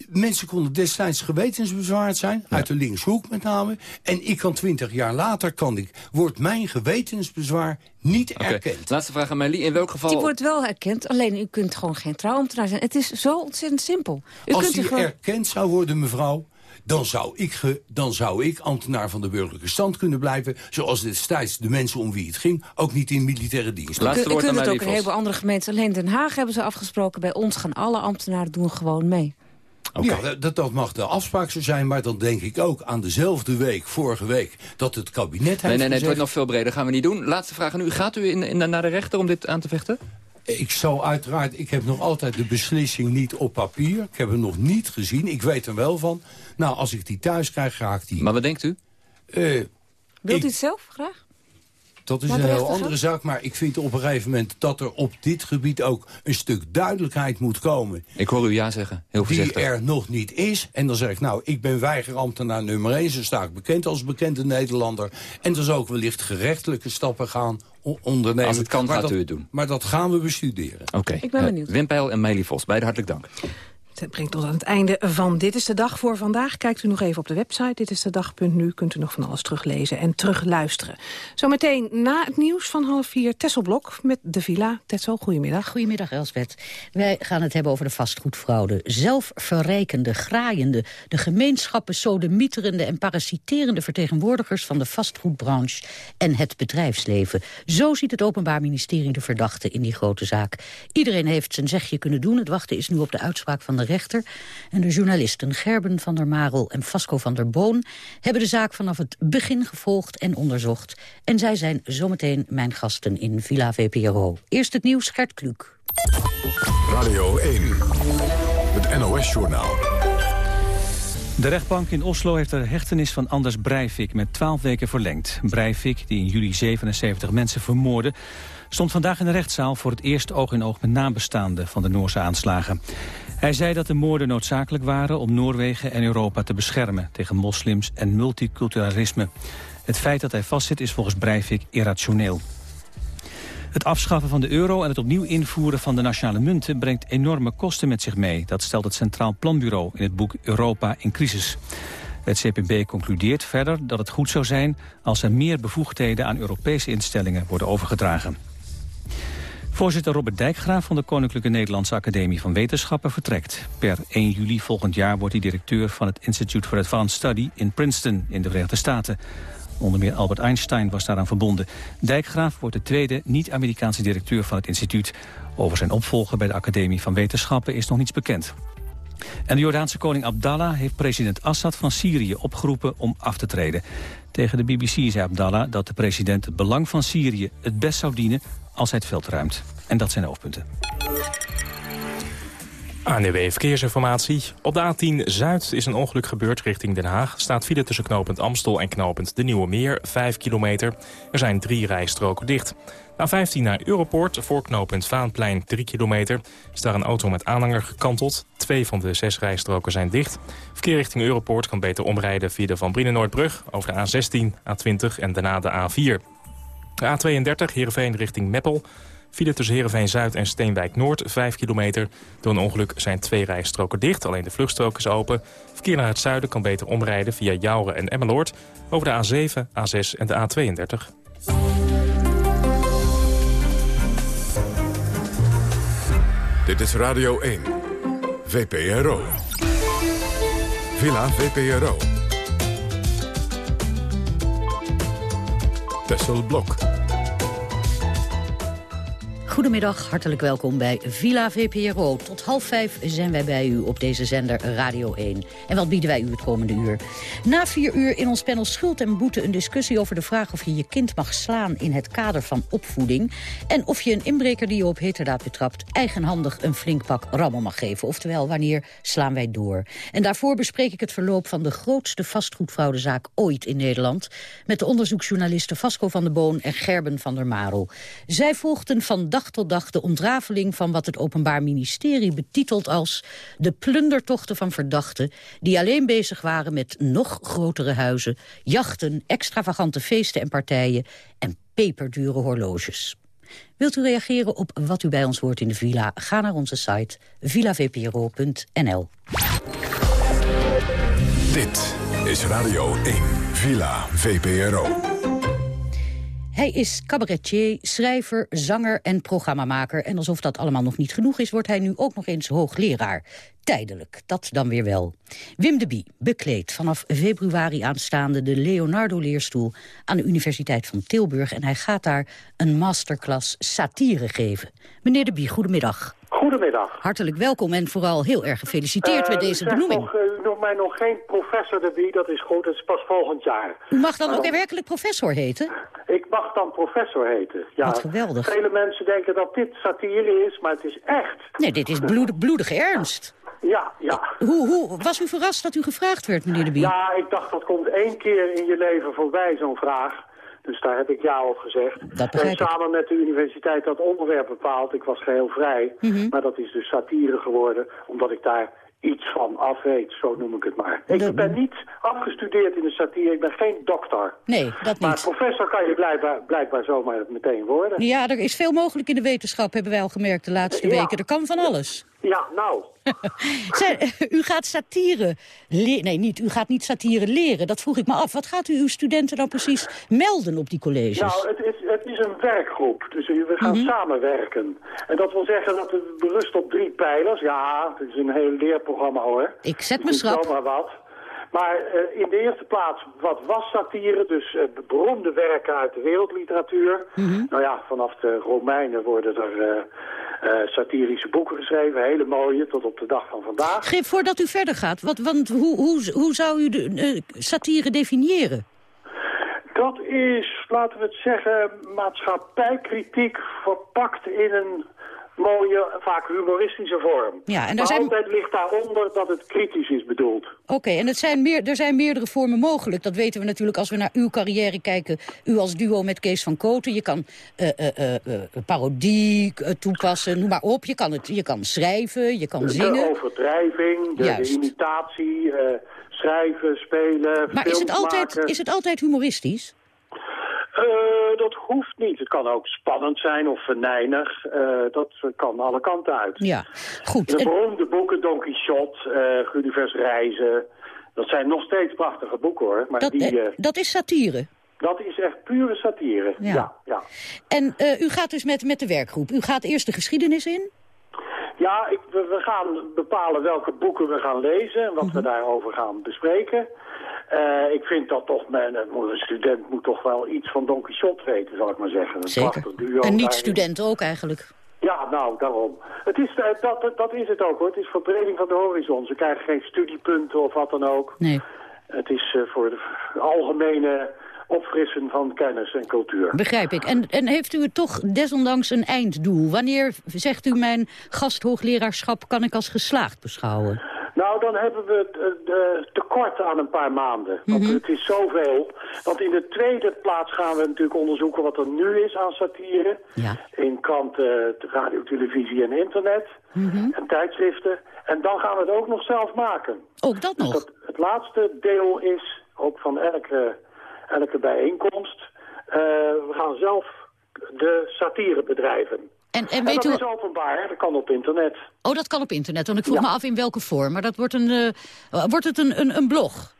Mensen konden destijds gewetensbezwaard zijn, uit de linkshoek met name. En ik kan twintig jaar later, kan ik, wordt mijn gewetensbezwaar niet erkend. Laatste vraag aan Meili. In welk geval... Die wordt wel erkend, alleen u kunt gewoon geen trouwambtenaar zijn. Het is zo ontzettend simpel. U Als kunt die gewoon... erkend zou worden, mevrouw... Dan zou, ik ge- dan zou ik ambtenaar van de burgerlijke stand kunnen blijven... zoals destijds de mensen om wie het ging... ook niet in militaire dienst. Kunt- u kunt het ook in een heleboel andere gemeenten. Alleen Den Haag hebben ze afgesproken. Bij ons gaan alle ambtenaren doen gewoon mee. Ja, dat, dat mag de afspraak zo zijn, maar dan denk ik ook aan dezelfde week, vorige week... dat het kabinet heeft Nee, nee, nee, het wordt nog veel breder. Gaan we niet doen. Laatste vraag aan u. Gaat u in, in, naar de rechter om dit aan te vechten? Ik zou uiteraard, ik heb nog altijd de beslissing niet op papier. Ik heb hem nog niet gezien. Ik weet er wel van. Nou, als ik die thuis krijg, ga ik die... Maar wat denkt u? Uh, Wilt u het zelf graag? Dat is een heel andere zaak, maar ik vind op een gegeven moment... dat er op dit gebied ook een stuk duidelijkheid moet komen. Ik hoor u ja zeggen, heel voorzichtig. Die er nog niet is. En dan zeg ik, nou, ik ben weigerambtenaar nummer 1. Zo sta ik bekend als bekende Nederlander. En dan zou ik wellicht gerechtelijke stappen gaan ondernemen. Als het kan, maar gaat dat, u het doen. Maar dat gaan we bestuderen. Oké. Ik ben benieuwd. Uh, Wim Peil en Meili Vos, beide hartelijk dank. Het brengt ons aan het einde van Dit is de Dag voor vandaag. Kijkt u nog even op de website Dit is de dag.nu. Kunt u nog van alles teruglezen en terugluisteren. Zometeen na het nieuws van half vier Tesselblok met de Villa. Tessel, goedemiddag. Goedemiddag Elsbeth. Wij gaan het hebben over de vastgoedfraude. Zelfverrijkende, graaiende, de gemeenschappen sodemieterende en parasiterende vertegenwoordigers van de vastgoedbranche en het bedrijfsleven. Zo ziet het Openbaar Ministerie de verdachte in die grote zaak. Iedereen heeft zijn zegje kunnen doen. Het wachten is nu op de uitspraak van de rechter. En de journalisten Gerben van der Marel en Vasco van der Boon... hebben de zaak vanaf het begin gevolgd en onderzocht. En zij zijn zometeen mijn gasten in Villa VPRO. Eerst het nieuws, Gert Kluk. Radio 1, het NOS-journaal. De rechtbank in Oslo heeft de hechtenis van Anders Breivik met 12 weken verlengd. Breivik, die in juli 77 mensen vermoordde, stond vandaag in de rechtszaal voor het eerst oog in oog met nabestaanden van de Noorse aanslagen. Hij zei dat de moorden noodzakelijk waren om Noorwegen en Europa te beschermen tegen moslims en multiculturalisme. Het feit dat hij vastzit is volgens Breivik irrationeel. Het afschaffen van de euro en het opnieuw invoeren van de nationale munten brengt enorme kosten met zich mee. Dat stelt het Centraal Planbureau in het boek Europa in crisis. Het CPB concludeert verder dat het goed zou zijn als er meer bevoegdheden aan Europese instellingen worden overgedragen. Voorzitter Robert Dijkgraaf van de Koninklijke Nederlandse Academie van Wetenschappen vertrekt. Per 1 juli volgend jaar wordt hij directeur van het Institute for Advanced Study in Princeton in de Verenigde Staten. Onder meer Albert Einstein was daaraan verbonden. Dijkgraaf wordt de tweede niet-Amerikaanse directeur van het instituut. Over zijn opvolger bij de Academie van Wetenschappen is nog niets bekend. En de Jordaanse koning Abdallah heeft president Assad van Syrië opgeroepen om af te treden. Tegen de BBC zei Abdallah dat de president het belang van Syrië het best zou dienen als hij het veld ruimt. En dat zijn de hoofdpunten. ANW Verkeersinformatie. Op de A10 Zuid is een ongeluk gebeurd richting Den Haag. Staat file tussen knooppunt Amstel en knooppunt De Nieuwe Meer, 5 kilometer. Er zijn drie rijstroken dicht. Na 15 naar Europoort, voor knooppunt Vaanplein 3 kilometer. Is daar een auto met aanhanger gekanteld. Twee van de zes rijstroken zijn dicht. Verkeer richting Europoort kan beter omrijden via de Van Brienenoordbrug... over de A16, A20 en daarna de A4. De A32 Heerenveen richting Meppel. File tussen Heerenveen-Zuid en Steenwijk-Noord, 5 kilometer. Door een ongeluk zijn twee rijstroken dicht, alleen de vluchtstrook is open. Verkeer naar het zuiden kan beter omrijden via Jouren en Emmeloord... over de A7, A6 en de A32. Dit is Radio 1, VPRO. Villa VPRO. Tessel Blok. Goedemiddag, hartelijk welkom bij Villa VPRO. Tot half vijf zijn wij bij u op deze zender Radio 1. En wat bieden wij u het komende uur? Na vier uur in ons panel Schuld en Boete een discussie over de vraag... of je je kind mag slaan in het kader van opvoeding... en of je een inbreker die je op heterdaad betrapt... eigenhandig een flink pak rammel mag geven. Oftewel, wanneer slaan wij door? En daarvoor bespreek ik het verloop van de grootste vastgoedfraudezaak ooit in Nederland... met de onderzoeksjournalisten Vasco van der Boon en Gerben van der Marel. Zij volgden van tot dag de ontrafeling van wat het Openbaar Ministerie betitelt als de plundertochten van verdachten die alleen bezig waren met nog grotere huizen, jachten, extravagante feesten en partijen en peperdure horloges. Wilt u reageren op wat u bij ons hoort in de villa? Ga naar onze site villavpro.nl. Dit is Radio 1, Villa VPRO. Hij is cabaretier, schrijver, zanger en programmamaker. En alsof dat allemaal nog niet genoeg is, wordt hij nu ook nog eens hoogleraar. Tijdelijk, dat dan weer wel. Wim de Bie bekleedt vanaf februari aanstaande de Leonardo-leerstoel... aan de Universiteit van Tilburg. En hij gaat daar een masterclass satire geven. Meneer de Bie, goedemiddag. Goedemiddag. Hartelijk welkom en vooral heel erg gefeliciteerd met deze benoeming. Nog, u noemt mij nog geen professor de Bie, dat is goed, het is pas volgend jaar. U mag dan ook werkelijk professor heten? Ik mag dan professor heten. Ja, Wat geweldig. Vele mensen denken dat dit satire is, maar het is echt. Nee, dit is bloed, bloedige ernst. Ja, ja. Hoe, hoe, was u verrast dat u gevraagd werd, meneer De Bie? Ja, ik dacht dat komt één keer in je leven voorbij, zo'n vraag. Dus daar heb ik ja op gezegd. Dat en samen met de universiteit dat onderwerp bepaald. Ik was geheel vrij. Mhm. Maar dat is dus satire geworden, omdat ik daar iets van af weet, zo noem ik het maar. Ik ben niet afgestudeerd in de satire, ik ben geen dokter. Nee, dat Maar niet. professor kan je blijkbaar, blijkbaar zomaar meteen worden. Ja, er is veel mogelijk in de wetenschap, hebben wij al gemerkt de laatste Ja. weken. Er kan van alles. Ja, nou. <laughs> Zij, u gaat satire leren. Nee, niet. U gaat niet satire leren. Dat vroeg ik me af. Wat gaat u uw studenten dan precies melden op die colleges? Nou, het is, het is een werkgroep. Dus we gaan Mhm. samenwerken. En dat wil zeggen dat het berust op drie pijlers. Ja, het is een heel leerprogramma hoor. Ik zet me schrap. zomaar wat. Maar eh, in de eerste plaats, wat was satire? Dus eh, beroemde werken uit de wereldliteratuur. Mhm. Nou ja, vanaf de Romeinen worden er eh, satirische boeken geschreven. Hele mooie, tot op de dag van vandaag. Geef voordat u verder gaat. Wat, want hoe, hoe, hoe zou u de satire definiëren? Dat is, laten we het zeggen, maatschappijkritiek verpakt in een mooie, vaak humoristische vorm. Ja, en daar zijn- altijd ligt daaronder dat het kritisch is bedoeld. Oké, en het zijn meer, er zijn meerdere vormen mogelijk. Dat weten we natuurlijk als we naar uw carrière kijken. U als duo met Kees van Koten. Je kan eh, parodie toepassen, noem maar op. Je kan, het, je kan schrijven, je kan De zingen. overdrijving, de, de Juist. imitatie, schrijven, spelen, Maar is het, films altijd, maken. is het altijd humoristisch? Eh, dat hoeft niet. Het kan ook spannend zijn of venijnig. Eh, dat kan alle kanten uit. Ja, goed. De En- beroemde boeken Don Quixote, eh Gullivers Reizen... dat zijn nog steeds prachtige boeken, hoor. Maar dat, die, eh, eh, dat is satire. dat is echt pure satire. Ja. Ja, ja. En eh, u gaat dus met, met de werkgroep. U gaat eerst de geschiedenis in. Ja, ik, we, we gaan bepalen welke boeken we gaan lezen... en wat Mhm. we daarover gaan bespreken. Eh, ik vind dat toch, men, een student moet toch wel iets van Don Quixote weten, zal ik maar zeggen. Een Zeker. duo En daarin. niet-studenten ook eigenlijk. Ja, nou, daarom. Het is, eh, dat, dat- dat is het ook hoor. Het is verbreding van de horizon. Ze krijgen geen studiepunten of wat dan ook. Nee. Het is eh, voor de algemene opfrissen van kennis en cultuur. Begrijp ik. En, en heeft u het toch desondanks een einddoel? Wanneer zegt u mijn gasthoogleraarschap kan ik als geslaagd beschouwen? Nou, dan hebben we eh, tekort aan een paar maanden. Want Mhm. het is zoveel. Want in de tweede plaats gaan we natuurlijk onderzoeken wat er nu is aan satire. Ja. In kranten, radio, televisie en internet. En tijdschriften. En dan gaan we het ook nog zelf maken. Ook dat nog? Dus dat, het laatste deel is, ook van elke, elke bijeenkomst... eh, we gaan zelf de satire bedrijven. En, en En weet dat u... is openbaar, dat kan op internet. Oh, dat kan op internet. Want ik vroeg me af in welke vorm. Maar dat wordt, een, eh, wordt het een, een, een blog?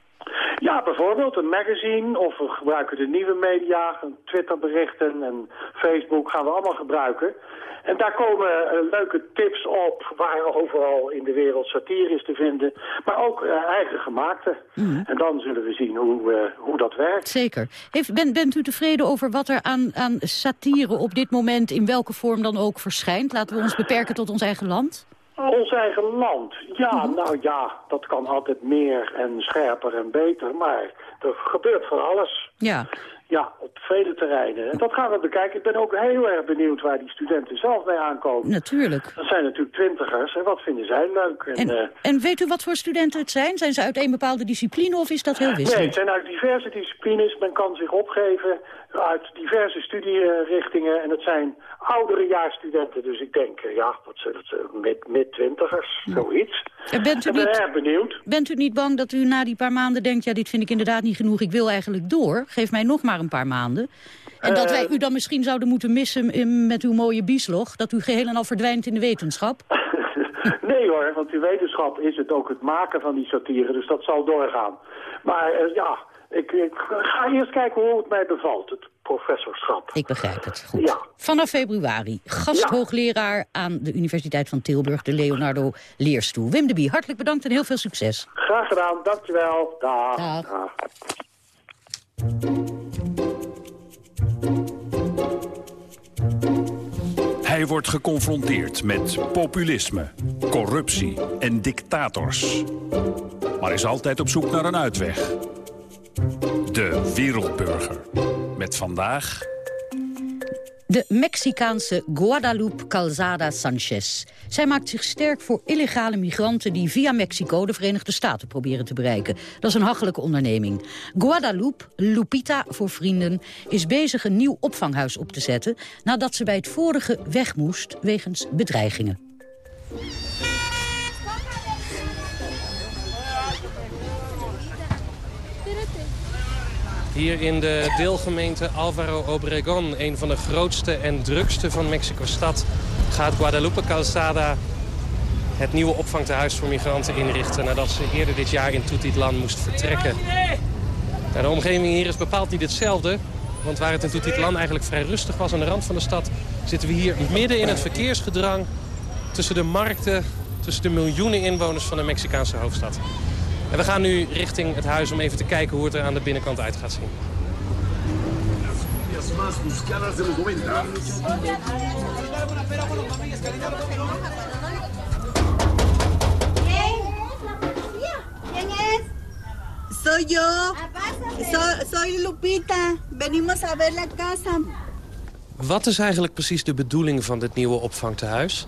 Ja, bijvoorbeeld een magazine of we gebruiken de nieuwe media, Twitterberichten en Facebook gaan we allemaal gebruiken. En daar komen eh, leuke tips op waar overal in de wereld satire is te vinden, maar ook eh, eigen gemaakte. En dan zullen we zien hoe, eh, hoe dat werkt. Zeker. Heeft, ben, bent u tevreden over wat er aan, aan satire op dit moment... in welke vorm dan ook verschijnt? Laten we ons beperken tot ons eigen land? Ons eigen land. Ja, nou ja, dat kan altijd meer en scherper en beter, maar er gebeurt van alles. Ja. Ja, op vele terreinen. En dat gaan we bekijken. Ik ben ook heel erg benieuwd waar die studenten zelf mee aankomen. Natuurlijk. Dat zijn natuurlijk twintigers. En wat vinden zij leuk? En, En, eh, en weet u wat voor studenten het zijn? Zijn ze uit een bepaalde discipline of is dat heel nee, wisselend? het zijn uit diverse disciplines. Men kan zich opgeven uit diverse studierichtingen. En het zijn ouderejaarsstudenten. Dus ik denk, eh, ja, wat zullen het zijn? Mid- Mid-twintigers, zoiets. En bent u Ik ben niet- erg benieuwd. Bent u niet bang dat u na die paar maanden denkt... ja, dit vind ik inderdaad niet genoeg, ik wil eigenlijk door. Geef mij nog maar een paar maanden. En dat Eh, wij u dan misschien zouden moeten missen met uw mooie bieslog... dat u geheel en al verdwijnt in de wetenschap? <laughs> Nee hoor, want in wetenschap is het ook het maken van die satire. Dus dat zal doorgaan. Maar eh, ja, ik, ik ga eerst kijken hoe het mij bevalt. Het professorschap. Ik begrijp het. Goed. Ja. Vanaf februari gasthoogleraar aan de Universiteit van Tilburg... de Leonardo Leerstoel. Wim de Bie, hartelijk bedankt en heel veel succes. Graag gedaan, dankjewel. Dag. Dag. Dag. Hij wordt geconfronteerd met populisme, corruptie en dictators. Maar is altijd op zoek naar een uitweg. De Wereldburger. Met vandaag... De Mexicaanse Guadalupe Calzada Sanchez. Zij maakt zich sterk voor illegale migranten die via Mexico de Verenigde Staten proberen te bereiken. Dat is een hachelijke onderneming. Guadalupe, Lupita voor vrienden, is bezig een nieuw opvanghuis op te zetten... nadat ze bij het vorige weg moest wegens bedreigingen. Hier in de deelgemeente Alvaro Obregón, een van de grootste en drukste van Mexico-stad, gaat Guadalupe Calzada het nieuwe opvangtehuis voor migranten inrichten... nadat ze eerder dit jaar in Tutitlan moest vertrekken. Nou, de omgeving hier is bepaald niet hetzelfde. Want waar het in Tutitlan eigenlijk vrij rustig was aan de rand van de stad... zitten we hier midden in het verkeersgedrang tussen de markten... tussen de miljoenen inwoners van de Mexicaanse hoofdstad. En we gaan nu richting het huis om even te kijken hoe het er aan de binnenkant uit gaat zien. Soy yo. Soy, soy Lupita. Venimos a ver la casa. Wat is eigenlijk precies de bedoeling van dit nieuwe opvangtehuis?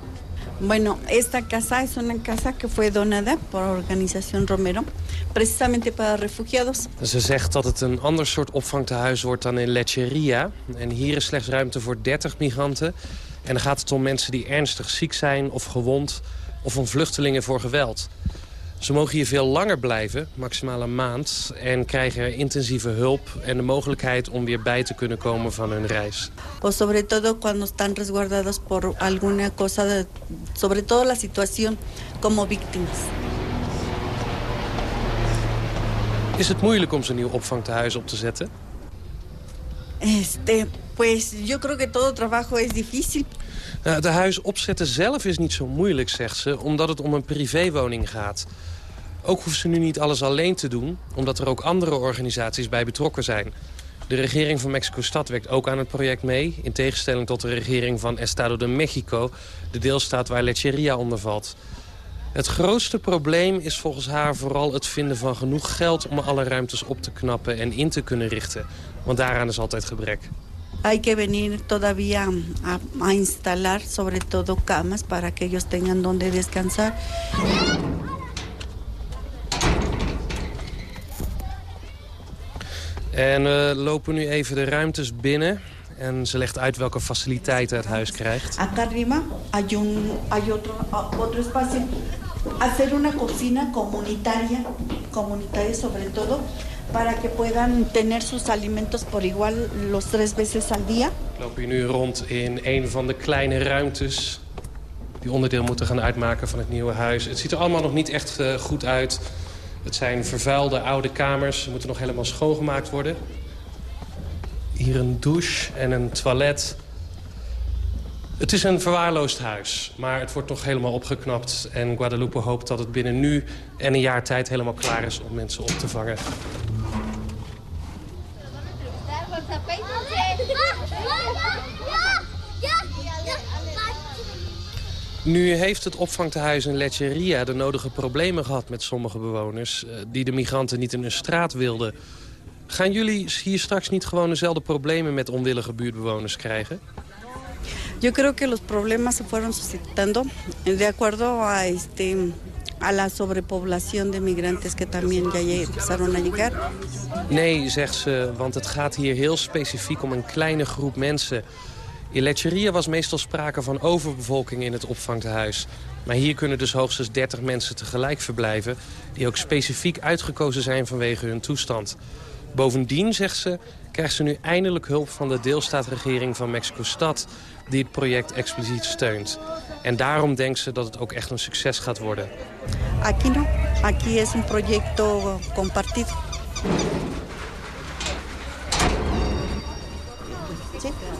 Bueno, esta casa es una casa que fue donada por Organización Romero, precisamente para refugiados. Ze zegt dat het een ander soort opvangtehuis wordt dan in Lecheria. En hier is slechts ruimte voor 30 migranten. En dan gaat het om mensen die ernstig ziek zijn of gewond... of om vluchtelingen voor geweld. Ze mogen hier veel langer blijven, maximaal een maand... en krijgen intensieve hulp en de mogelijkheid om weer bij te kunnen komen van hun reis. O sobre todo cuando están resguardados por alguna cosa, de, sobre todo la situación como víctimas. Is het moeilijk om zo'n nieuw opvangtehuis op te zetten? Este, pues yo creo que todo trabajo es difícil. Nou, de huis opzetten zelf is niet zo moeilijk, zegt ze, omdat het om een privéwoning gaat. Ook hoeft ze nu niet alles alleen te doen, omdat er ook andere organisaties bij betrokken zijn. De regering van Mexico-stad werkt ook aan het project mee... in tegenstelling tot de regering van Estado de Mexico... de deelstaat waar Lecheria onder valt. Het grootste probleem is volgens haar vooral het vinden van genoeg geld... om alle ruimtes op te knappen en in te kunnen richten. Want daaraan is altijd gebrek. Hay que venir todavía a, a instalar sobre todo camas para que ellos tengan donde descansar. En we lopen nu even de ruimtes binnen. En ze legt uit welke faciliteiten het huis krijgt. Acá arriba hay, un, hay otro, otro espacio. Hacer una cocina comunitaria, comunitaria sobre todo, para que puedan tener sus alimentos por igual los tres veces al día. Loop hier nu rond in een van de kleine ruimtes die onderdeel moeten gaan uitmaken van het nieuwe huis. Het ziet er allemaal nog niet echt uh, goed uit. Het zijn vervuilde oude kamers. Ze moeten nog helemaal schoongemaakt worden. Hier een douche en een toilet. Het is een verwaarloosd huis, maar het wordt nog helemaal opgeknapt. En Guadalupe hoopt dat het binnen nu en een jaar tijd helemaal klaar is om mensen op te vangen. Nu heeft het opvangtehuis in Lecheria de nodige problemen gehad met sommige bewoners... die de migranten niet in hun straat wilden. Gaan jullie hier straks niet gewoon dezelfde problemen met onwillige buurtbewoners krijgen? Yo creo que los problemas se fueron suscitando de acuerdo a, este, a la sobrepoblación de migrantes que también ya empezaron a llegar. Nee, zegt ze, want het gaat hier heel specifiek om een kleine groep mensen... In Lecheria was meestal sprake van overbevolking in het opvangtehuis. Maar hier kunnen dus hoogstens 30 mensen tegelijk verblijven... die ook specifiek uitgekozen zijn vanwege hun toestand. Bovendien, zegt ze, krijgt ze nu eindelijk hulp van de deelstaatregering van Mexico-stad... die het project expliciet steunt. En daarom denkt ze dat het ook echt een succes gaat worden. Aquí no. Aquí es un proyecto compartido.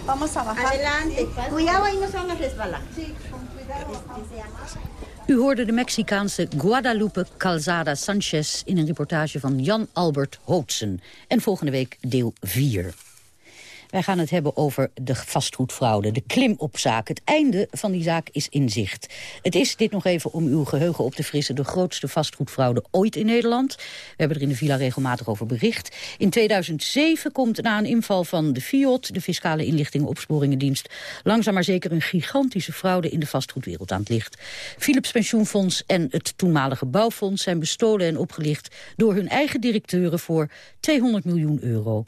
Vamos a bajar. Adelante. Cuidado ahí no se van a resbalar. Sí, con cuidado. U hoorde de Mexicaanse Guadalupe Calzada Sanchez... in een reportage van Jan Albert Hootsen. En volgende week deel 4. Wij gaan het hebben over de vastgoedfraude, de klimopzaak. Het einde van die zaak is in zicht. Het is, dit nog even om uw geheugen op te frissen... de grootste vastgoedfraude ooit in Nederland. We hebben er in de villa regelmatig over bericht. In 2007 komt na een inval van de FIOD... de Fiscale Inlichtingen Opsporingendienst... langzaam maar zeker een gigantische fraude in de vastgoedwereld aan het licht. Philips Pensioenfonds en het toenmalige Bouwfonds... zijn bestolen en opgelicht door hun eigen directeuren voor 200 miljoen euro.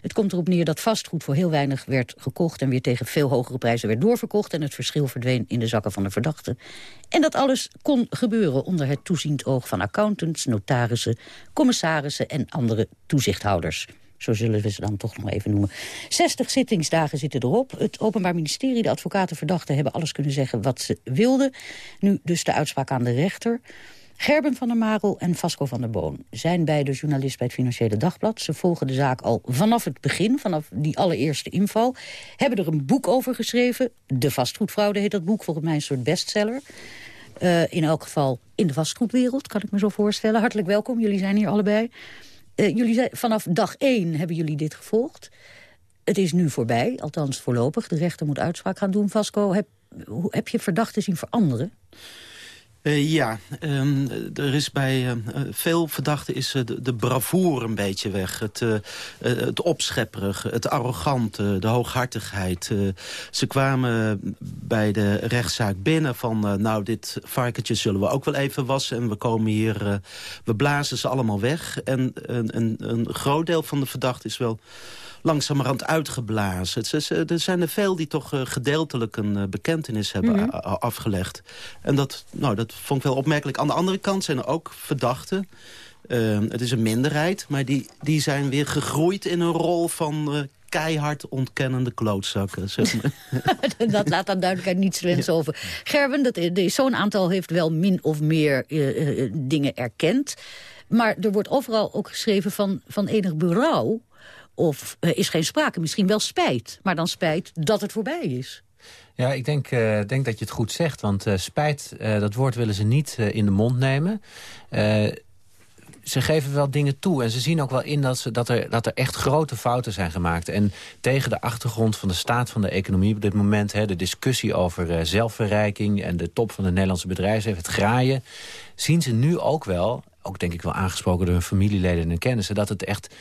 Het komt erop neer dat vastgoed voor heel weinig werd gekocht... en weer tegen veel hogere prijzen werd doorverkocht... en het verschil verdween in de zakken van de verdachte. En dat alles kon gebeuren onder het toeziend oog van accountants... notarissen, commissarissen en andere toezichthouders. Zo zullen we ze dan toch nog even noemen. 60 zittingsdagen zitten erop. Het Openbaar Ministerie, de advocaten, verdachten... hebben alles kunnen zeggen wat ze wilden. Nu dus de uitspraak aan de rechter... Gerben van der Marel en Vasco van der Boon zijn beide journalist bij het Financiële Dagblad. Ze volgen de zaak al vanaf het begin, vanaf die allereerste inval. Hebben er een boek over geschreven. De vastgoedfraude heet dat boek, volgens mij een soort bestseller. Uh, in elk geval in de vastgoedwereld, kan ik me zo voorstellen. Hartelijk welkom, jullie zijn hier allebei. Uh, jullie vanaf dag één hebben jullie dit gevolgd. Het is nu voorbij, althans voorlopig. De rechter moet uitspraak gaan doen. Vasco, heb, heb je verdachten zien veranderen? Uh, ja, um, er is bij uh, veel verdachten is uh, de, de bravoure een beetje weg. Het, het opschepperige, het arrogante, de hooghartigheid. ze kwamen bij de rechtszaak binnen van... nou, dit varkentje zullen we ook wel even wassen... en we komen hier, we blazen ze allemaal weg. En een, een, een groot deel van de verdachten is wel langzamerhand uitgeblazen. Er zijn er veel die toch uh, gedeeltelijk een uh, bekentenis hebben mm -hmm. afgelegd. En dat, nou, dat vond ik wel opmerkelijk. Aan de andere kant zijn er ook verdachten. Uh, het is een minderheid, maar die, die zijn weer gegroeid in een rol van keihard ontkennende klootzakken. Zeg maar. <laughs> <laughs> dat laat dan duidelijkheid niets wensen ja. over. Gerben, dat, zo'n aantal heeft wel min of meer uh, dingen erkend. Maar er wordt overal ook geschreven van, van enig berouw of uh, is geen sprake. Misschien wel spijt, maar dan spijt dat het voorbij is. Ja, ik denk, uh, denk dat je het goed zegt. Want uh, spijt, dat woord willen ze niet in de mond nemen ze geven wel dingen toe. En ze zien ook wel in dat, ze, dat, er, dat er echt grote fouten zijn gemaakt. En tegen de achtergrond van de staat van de economie op dit moment... Hè, de discussie over zelfverrijking en de top van de Nederlandse bedrijven... het graaien, zien ze nu ook wel ook denk ik wel aangesproken door hun familieleden en kennissen... dat het echt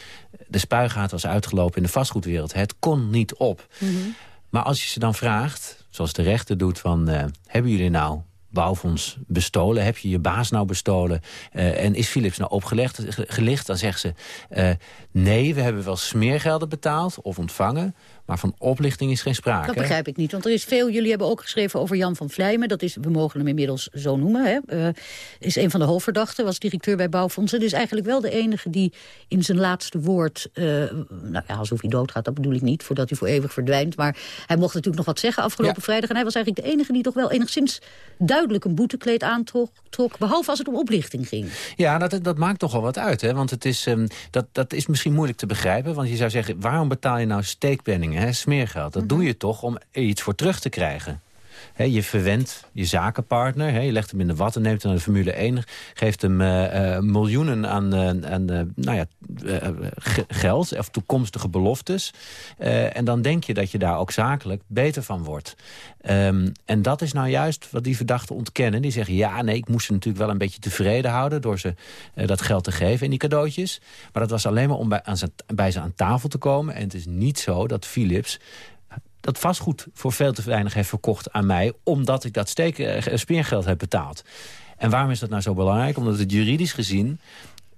de spuigaat was uitgelopen in de vastgoedwereld. Het kon niet op. Mm -hmm. Maar als je ze dan vraagt, zoals de rechter doet... van uh, hebben jullie nou bouwfonds bestolen? Heb je je baas nou bestolen? Uh, en is Philips nou opgelegd? Gelicht? Dan zegt ze, uh, nee, we hebben wel smeergelden betaald of ontvangen... Maar van oplichting is geen sprake. Dat begrijp ik niet, want er is veel... Jullie hebben ook geschreven over Jan van Vlijmen. Dat is, we mogen hem inmiddels zo noemen. Hè. Uh, is een van de hoofdverdachten, was directeur bij Bouwfondsen. Dus eigenlijk wel de enige die in zijn laatste woord... Uh, nou ja, alsof hij doodgaat, dat bedoel ik niet, voordat hij voor eeuwig verdwijnt. Maar hij mocht natuurlijk nog wat zeggen afgelopen ja. vrijdag. En hij was eigenlijk de enige die toch wel enigszins duidelijk een boetekleed aantrok. Trok, behalve als het om oplichting ging. Ja, dat, dat maakt toch wel wat uit. Hè? Want het is, um, dat, dat is misschien moeilijk te begrijpen. Want je zou zeggen, waarom betaal je nou steekpenningen? Hè, smeergeld. Dat mm -hmm. doe je toch om er iets voor terug te krijgen. Je verwendt je zakenpartner, je legt hem in de watten, neemt hem naar de Formule 1... geeft hem uh, uh, miljoenen aan, aan nou ja, geld of toekomstige beloftes. en dan denk je dat je daar ook zakelijk beter van wordt. Um, en dat is nou juist wat die verdachten ontkennen. Die zeggen, ja, nee, ik moest ze natuurlijk wel een beetje tevreden houden... door ze dat geld te geven in die cadeautjes. Maar dat was alleen maar om bij ze aan tafel te komen. En het is niet zo dat Philips dat vastgoed voor veel te weinig heeft verkocht aan mij... omdat ik dat steek, uh, speergeld heb betaald. En waarom is dat nou zo belangrijk? Omdat het juridisch gezien...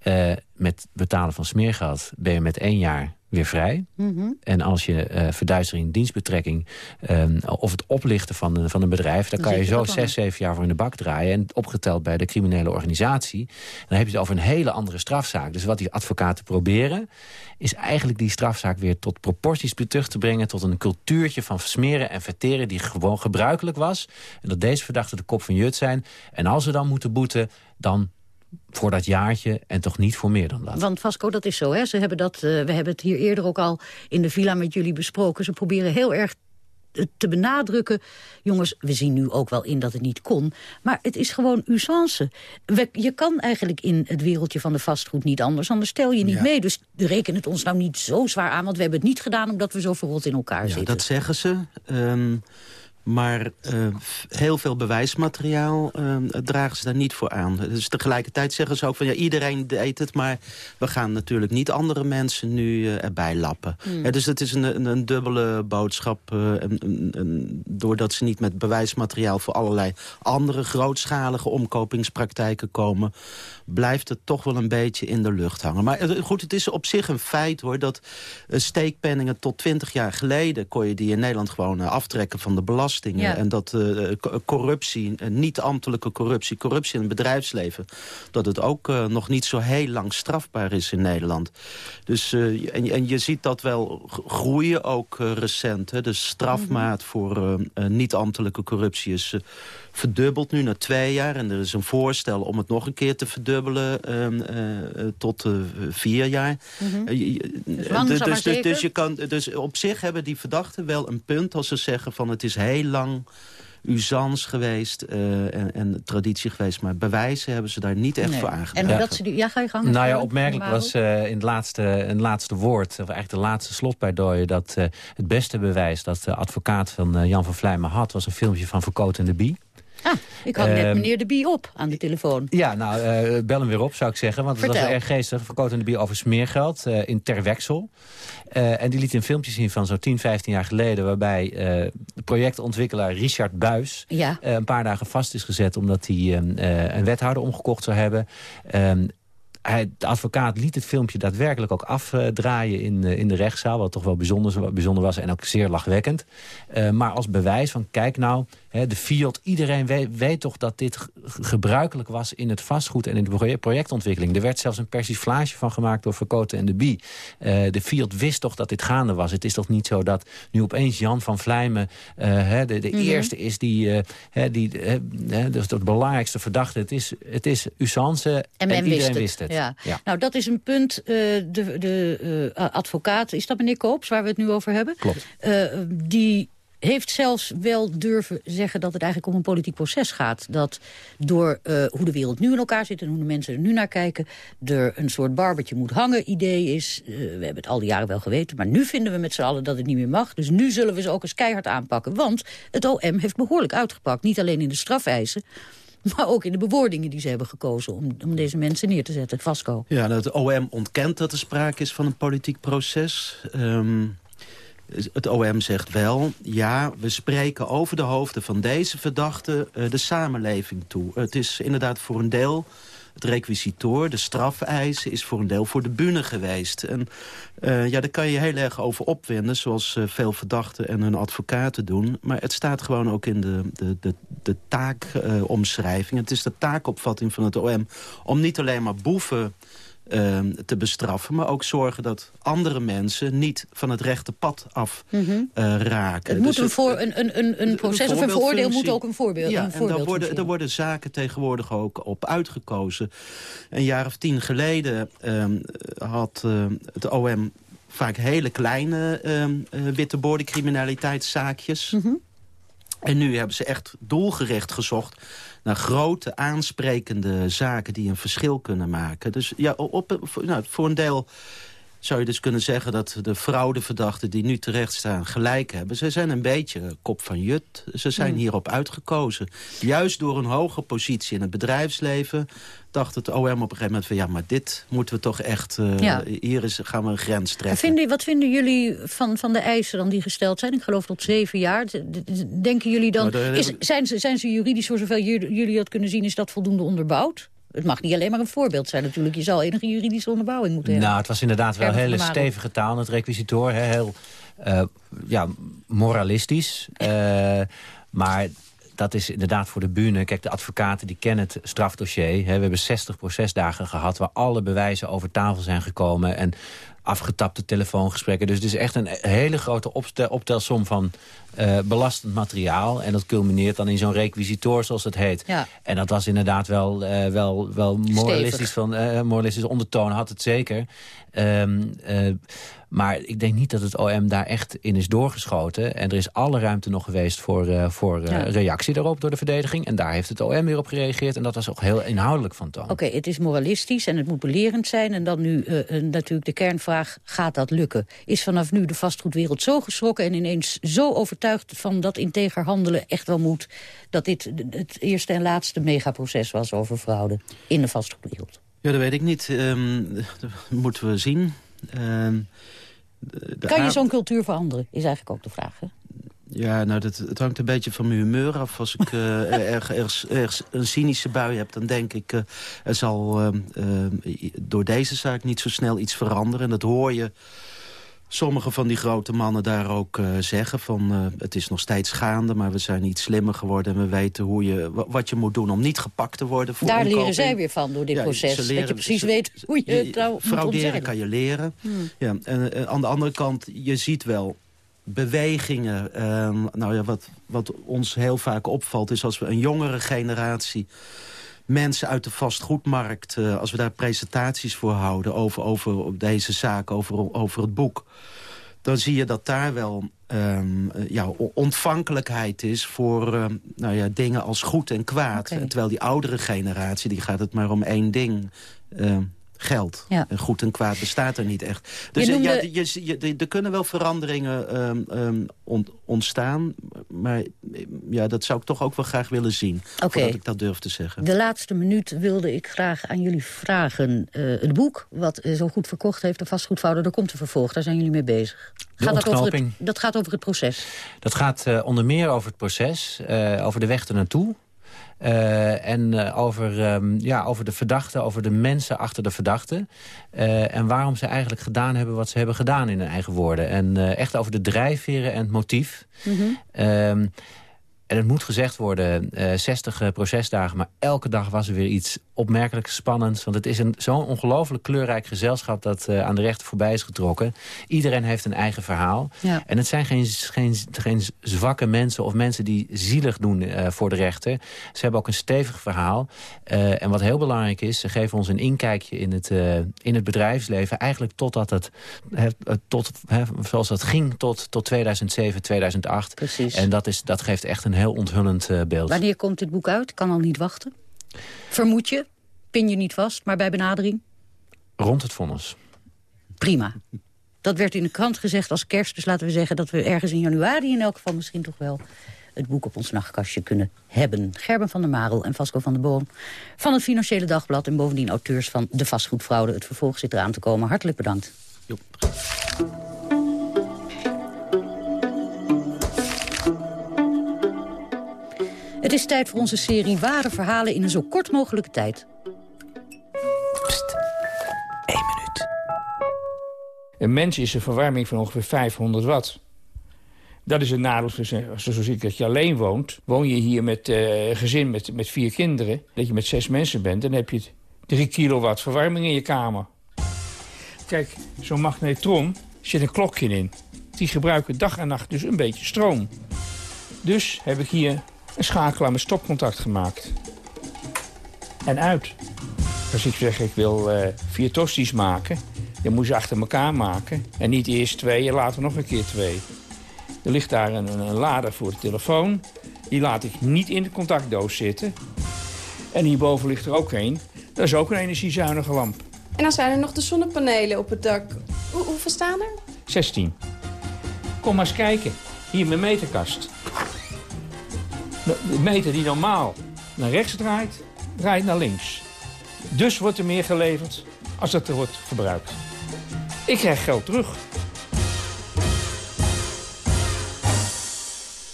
Uh, met betalen van smeergeld ben je met één jaar weer vrij. Mm -hmm. En als je uh, verduistering, dienstbetrekking... Um, of het oplichten van, de, van een bedrijf... dan, dan kan je zo zes, zeven jaar voor in de bak draaien... en opgeteld bij de criminele organisatie. Dan heb je het over een hele andere strafzaak. Dus wat die advocaten proberen... is eigenlijk die strafzaak weer tot proporties terug te brengen... tot een cultuurtje van versmeren en verteren... die gewoon gebruikelijk was. En dat deze verdachten de kop van Jut zijn. En als ze dan moeten boeten, dan voor dat jaartje en toch niet voor meer dan dat. Want Vasco, dat is zo. Hè? Ze hebben dat, uh, we hebben het hier eerder ook al in de villa met jullie besproken. Ze proberen heel erg te benadrukken... jongens, we zien nu ook wel in dat het niet kon... maar het is gewoon usance. je kan eigenlijk in het wereldje van de vastgoed niet anders... anders stel je niet mee. Dus reken het ons nou niet zo zwaar aan... want we hebben het niet gedaan omdat we zo verrot in elkaar ja, zitten. dat zeggen ze. Um, maar uh, heel veel bewijsmateriaal uh, dragen ze daar niet voor aan. Dus tegelijkertijd zeggen ze ook van ja, iedereen deed het... maar we gaan natuurlijk niet andere mensen nu uh, erbij lappen. Mm. Ja, dus het is een, een, een dubbele boodschap. En, doordat ze niet met bewijsmateriaal voor allerlei andere grootschalige omkopingspraktijken komen... blijft het toch wel een beetje in de lucht hangen. Maar goed, het is op zich een feit hoor... dat steekpenningen tot 20 jaar geleden... kon je die in Nederland gewoon aftrekken van de belasting en dat uh, corruptie, uh, niet-ambtelijke corruptie, corruptie in het bedrijfsleven... dat het ook uh, nog niet zo heel lang strafbaar is in Nederland. Dus, en, en, je ziet dat wel groeien ook recent. Hè. De strafmaat mm -hmm. voor niet-ambtelijke corruptie is verdubbeld nu na twee jaar. En er is een voorstel om het nog een keer te verdubbelen uh, tot uh, vier jaar. Mm -hmm. dus, dus, dus, dus, je kan, dus op zich hebben die verdachten wel een punt als ze zeggen van het is heel lang usans geweest uh, en, en, traditie geweest. Maar bewijzen hebben ze daar niet echt nee. voor aangebracht. En dat ze die, ja, ga je gang. Nou ja, opmerkelijk was uh, in het laatste, een laatste woord, of eigenlijk de laatste slotpleidooi, dat uh, het beste bewijs dat de advocaat van Jan van Vlijmen had, was een filmpje van Verkoot en de Bie. Ah, ik had net ehm, meneer De Bie op aan de telefoon. Ja, nou, uh, bel hem weer op, zou ik zeggen. Want Vertel. het was erg geestig. Verkoot De Bie over smeergeld uh, in Terweksel. Uh, en die liet een filmpje zien van zo'n 10, 15 jaar geleden... waarbij de projectontwikkelaar Richard Buis ja. een paar dagen vast is gezet... omdat hij een wethouder omgekocht zou hebben. Ehm, hij, de advocaat liet het filmpje daadwerkelijk ook afdraaien in, in de rechtszaal... wat toch wel bijzonder, bijzonder was en ook zeer lachwekkend. Uh, maar als bewijs van, kijk nou, de Fiat... iedereen weet, weet, toch dat dit gebruikelijk was in het vastgoed... en in de projectontwikkeling. Er werd zelfs een persiflage van gemaakt door Verkoten en de Bie. Uh, de Fiat wist toch dat dit gaande was. Het is toch niet zo dat nu opeens Jan van Vlijmen... Uh, hè, de, de mm -hmm. eerste is die, hè, die dus de belangrijkste verdachte. Het is, het is usance en, en iedereen wist het. Wist het. Ja. ja. Nou, dat is een punt. Uh, de de uh, advocaat, is dat meneer Koops, waar we het nu over hebben? Klopt. Uh, die heeft zelfs wel durven zeggen dat het eigenlijk om een politiek proces gaat. Dat door uh, hoe de wereld nu in elkaar zit en hoe de mensen er nu naar kijken... er een soort barbertje moet hangen idee is. Uh, we hebben het al die jaren wel geweten, maar nu vinden we met z'n allen dat het niet meer mag. Dus nu zullen we ze ook eens keihard aanpakken. Want het OM heeft behoorlijk uitgepakt. Niet alleen in de strafeisen, maar ook in de bewoordingen die ze hebben gekozen... om, om deze mensen neer te zetten, Vasco. Ja, het OM ontkent dat er sprake is van een politiek proces. Um, het OM zegt wel, ja, we spreken over de hoofden van deze verdachten uh, de samenleving toe. Het is inderdaad voor een deel het requisitoor, de strafeisen, is voor een deel voor de bühne geweest. En uh, ja, daar kan je heel erg over opwinden, zoals uh, veel verdachten en hun advocaten doen. Maar het staat gewoon ook in de, de, de, de taakomschrijving. Het is de taakopvatting van het OM om niet alleen maar boeven te bestraffen. Maar ook zorgen dat andere mensen niet van het rechte pad af mm -hmm. uh, raken. Het moet dus een, voor, een, een, een, een proces of een voordeel moet ook een voorbeeld Ja, een en daar worden, worden zaken tegenwoordig ook op uitgekozen. Een jaar of tien geleden uh, had uh, het OM vaak hele kleine witte criminaliteitszaakjes. Mm -hmm. En nu hebben ze echt doelgericht gezocht naar grote aansprekende zaken die een verschil kunnen maken. Dus ja, op, nou, voor een deel zou je dus kunnen zeggen dat de fraudeverdachten die nu terecht staan gelijk hebben. Ze zijn een beetje kop van jut. Ze zijn Hmm. hierop uitgekozen. Juist door een hoge positie in het bedrijfsleven dacht het OM op een gegeven moment van... ja, maar dit moeten we toch echt... Uh, Ja. Hier is, gaan we een grens En treffen. vinden, wat vinden jullie van, van de eisen dan die gesteld zijn? Ik geloof tot zeven jaar. Denken jullie dan... Nou, Is, zijn, ze, zijn ze juridisch, voor zover jullie, jullie dat kunnen zien... is dat voldoende onderbouwd? Het mag niet alleen maar een voorbeeld zijn natuurlijk. Je zal enige juridische onderbouwing moeten hebben. Nou, het was inderdaad wel hele stevige taal, het requisitoor. Hè, heel eh, ja, moralistisch. Eh, maar dat is inderdaad voor de bühne. Kijk, de advocaten die kennen het strafdossier. Hè. We hebben 60 procesdagen gehad waar alle bewijzen over tafel zijn gekomen. En afgetapte telefoongesprekken. Dus het is echt een hele grote optelsom van uh, belastend materiaal. En dat culmineert dan in zo'n requisitoor, zoals het heet. Ja. En dat was inderdaad wel, uh, wel, wel moralistisch, van, uh, moralistisch ondertoon, had het zeker. Um, maar ik denk niet dat het OM daar echt in is doorgeschoten. En er is alle ruimte nog geweest voor, voor ja. reactie daarop door de verdediging. En daar heeft het OM weer op gereageerd. En dat was ook heel inhoudelijk van toon. Oké, okay, het is moralistisch en het moet belerend zijn. En dan nu natuurlijk de kernvraag, gaat dat lukken? Is vanaf nu de vastgoedwereld zo geschrokken en ineens zo overtuigd van dat integer handelen echt wel moet... dat dit het eerste en laatste megaproces was over fraude in de vastgoedwereld? Ja, dat weet ik niet. Um, dat moeten we zien. Um, de kan je zo'n cultuur veranderen, is eigenlijk ook de vraag. Hè? Ja, nou, dat, het hangt een beetje van mijn humeur af. Als ik uh, <laughs> erg, erg, erg, een cynische bui heb, dan denk ik... Uh, er zal uh, door deze zaak niet zo snel iets veranderen. En dat hoor je sommige van die grote mannen daar ook zeggen van het is nog steeds gaande, maar we zijn iets slimmer geworden en we weten hoe je, wat je moet doen om niet gepakt te worden. Voor daar omkoping. leren zij weer van door dit ja, proces, leren, dat je precies ze, weet hoe je het nou Frauderen kan je leren. Hmm. Ja, en aan de andere kant, je ziet wel bewegingen. Uh, nou ja, wat, wat ons heel vaak opvalt is als we een jongere generatie mensen uit de vastgoedmarkt... Uh, als we daar presentaties voor houden over, over deze zaak, over, over het boek... dan zie je dat daar wel um, ja, ontvankelijkheid is voor uh, nou ja, dingen als goed en kwaad. Okay. Terwijl die oudere generatie, die gaat het maar om één ding... geld. Ja. Goed en kwaad bestaat er niet echt. Dus noemde... ja, je, je, er kunnen wel veranderingen um, um, ont, ontstaan. Maar ja, dat zou ik toch ook wel graag willen zien. Okay. Voordat ik dat durf te zeggen. De laatste minuut wilde ik graag aan jullie vragen. Uh, het boek, wat zo goed verkocht heeft, de vastgoedvouder, daar komt een vervolg. Daar zijn jullie mee bezig. Gaat dat, over het, dat gaat over het proces? Dat gaat uh, onder meer over het proces, uh, over de weg ernaartoe. Uh, en uh, over, um, ja, over de verdachten, over de mensen achter de verdachten. Uh, en waarom ze eigenlijk gedaan hebben wat ze hebben gedaan in hun eigen woorden. En echt over de drijfveren en het motief. Mm -hmm. En het moet gezegd worden, uh, 60 procesdagen, maar elke dag was er weer iets opmerkelijk spannends. Want het is een zo'n ongelooflijk kleurrijk gezelschap dat uh, aan de rechter voorbij is getrokken. Iedereen heeft een eigen verhaal. Ja. En het zijn geen, geen, geen zwakke mensen of mensen die zielig doen uh, voor de rechter. Ze hebben ook een stevig verhaal. Uh, en wat heel belangrijk is, ze geven ons een inkijkje in het, in het bedrijfsleven. Eigenlijk totdat het, tot, zoals dat ging, tot, tot 2007, 2008. Precies. En dat, is, dat geeft echt een heel onthullend beeld. Wanneer komt dit boek uit? Kan al niet wachten. Vermoed je? Pin je niet vast, maar bij benadering? Rond het vonnis. Prima. Dat werd in de krant gezegd als kerst. Dus laten we zeggen dat we ergens in januari in elk geval misschien toch wel het boek op ons nachtkastje kunnen hebben. Gerben van der Marel en Vasco van der Boom van het Financiële Dagblad... en bovendien auteurs van De Vastgoedfraude. Het vervolg zit eraan te komen. Hartelijk bedankt. Joep. Het is tijd voor onze serie Ware Verhalen in een zo kort mogelijke tijd. Pst, één minuut. Een mens is een verwarming van ongeveer 500 watt. Dat is een nadeel, zoals ik, dat je alleen woont. Woon je hier met uh, gezin met, met vier kinderen, dat je met zes mensen bent... dan heb je 3 kilowatt verwarming in je kamer. Kijk, zo'n magnetron zit een klokje in. Die gebruiken dag en nacht dus een beetje stroom. Dus heb ik hier een schakelaar met stopcontact gemaakt. En uit. Als ik zeg, ik wil uh, vier tosties maken... dan moet je achter elkaar maken. En niet eerst twee en later nog een keer twee. Er ligt daar een, een lader voor de telefoon. Die laat ik niet in de contactdoos zitten. En hierboven ligt er ook een. Dat is ook een energiezuinige lamp. En dan zijn er nog de zonnepanelen op het dak. Hoe, hoeveel staan er? 16. Kom maar eens kijken. Hier mijn meterkast. De meter die normaal naar rechts draait, draait naar links. Dus wordt er meer geleverd als het er wordt verbruikt. Ik krijg geld terug.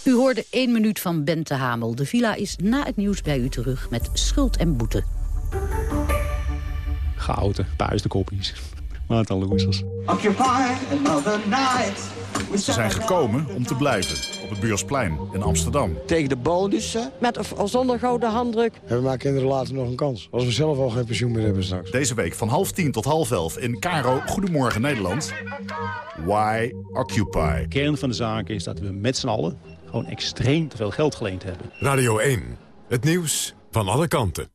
U hoorde één minuut van Bente Hamel. De villa is na het nieuws bij u terug met schuld en boete. Gouden, Maarten Loesers. Ze zijn gekomen om te blijven op het Buursplein in Amsterdam. Tegen de bonussen, met of zonder gouden handdruk. En we maken kinderen later nog een kans. Als we zelf al geen pensioen meer hebben straks. Deze week van half tien tot half elf in Caro Goedemorgen Nederland. Why Occupy? De kern van de zaak is dat we met z'n allen gewoon extreem te veel geld geleend hebben. Radio 1, het nieuws van alle kanten.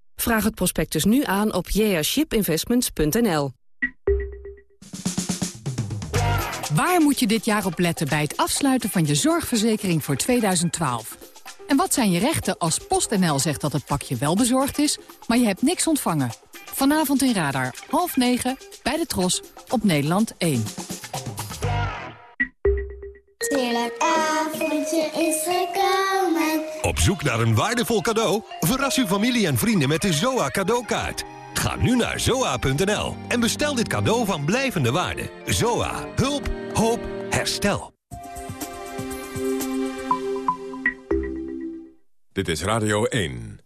Vraag het prospectus nu aan op jashipinvestments.nl. Waar moet je dit jaar op letten bij het afsluiten van je zorgverzekering voor 2012? En wat zijn je rechten als PostNL zegt dat het pakje wel bezorgd is, maar je hebt niks ontvangen? Vanavond in Radar, half negen, bij de Tros, op Nederland 1. Heerlijk avondje is gekomen. Op zoek naar een waardevol cadeau? Verras uw familie en vrienden met de ZOA cadeaukaart. Ga nu naar zoa.nl en bestel dit cadeau van blijvende waarde. ZOA. Hulp. Hoop. Herstel. Dit is Radio 1.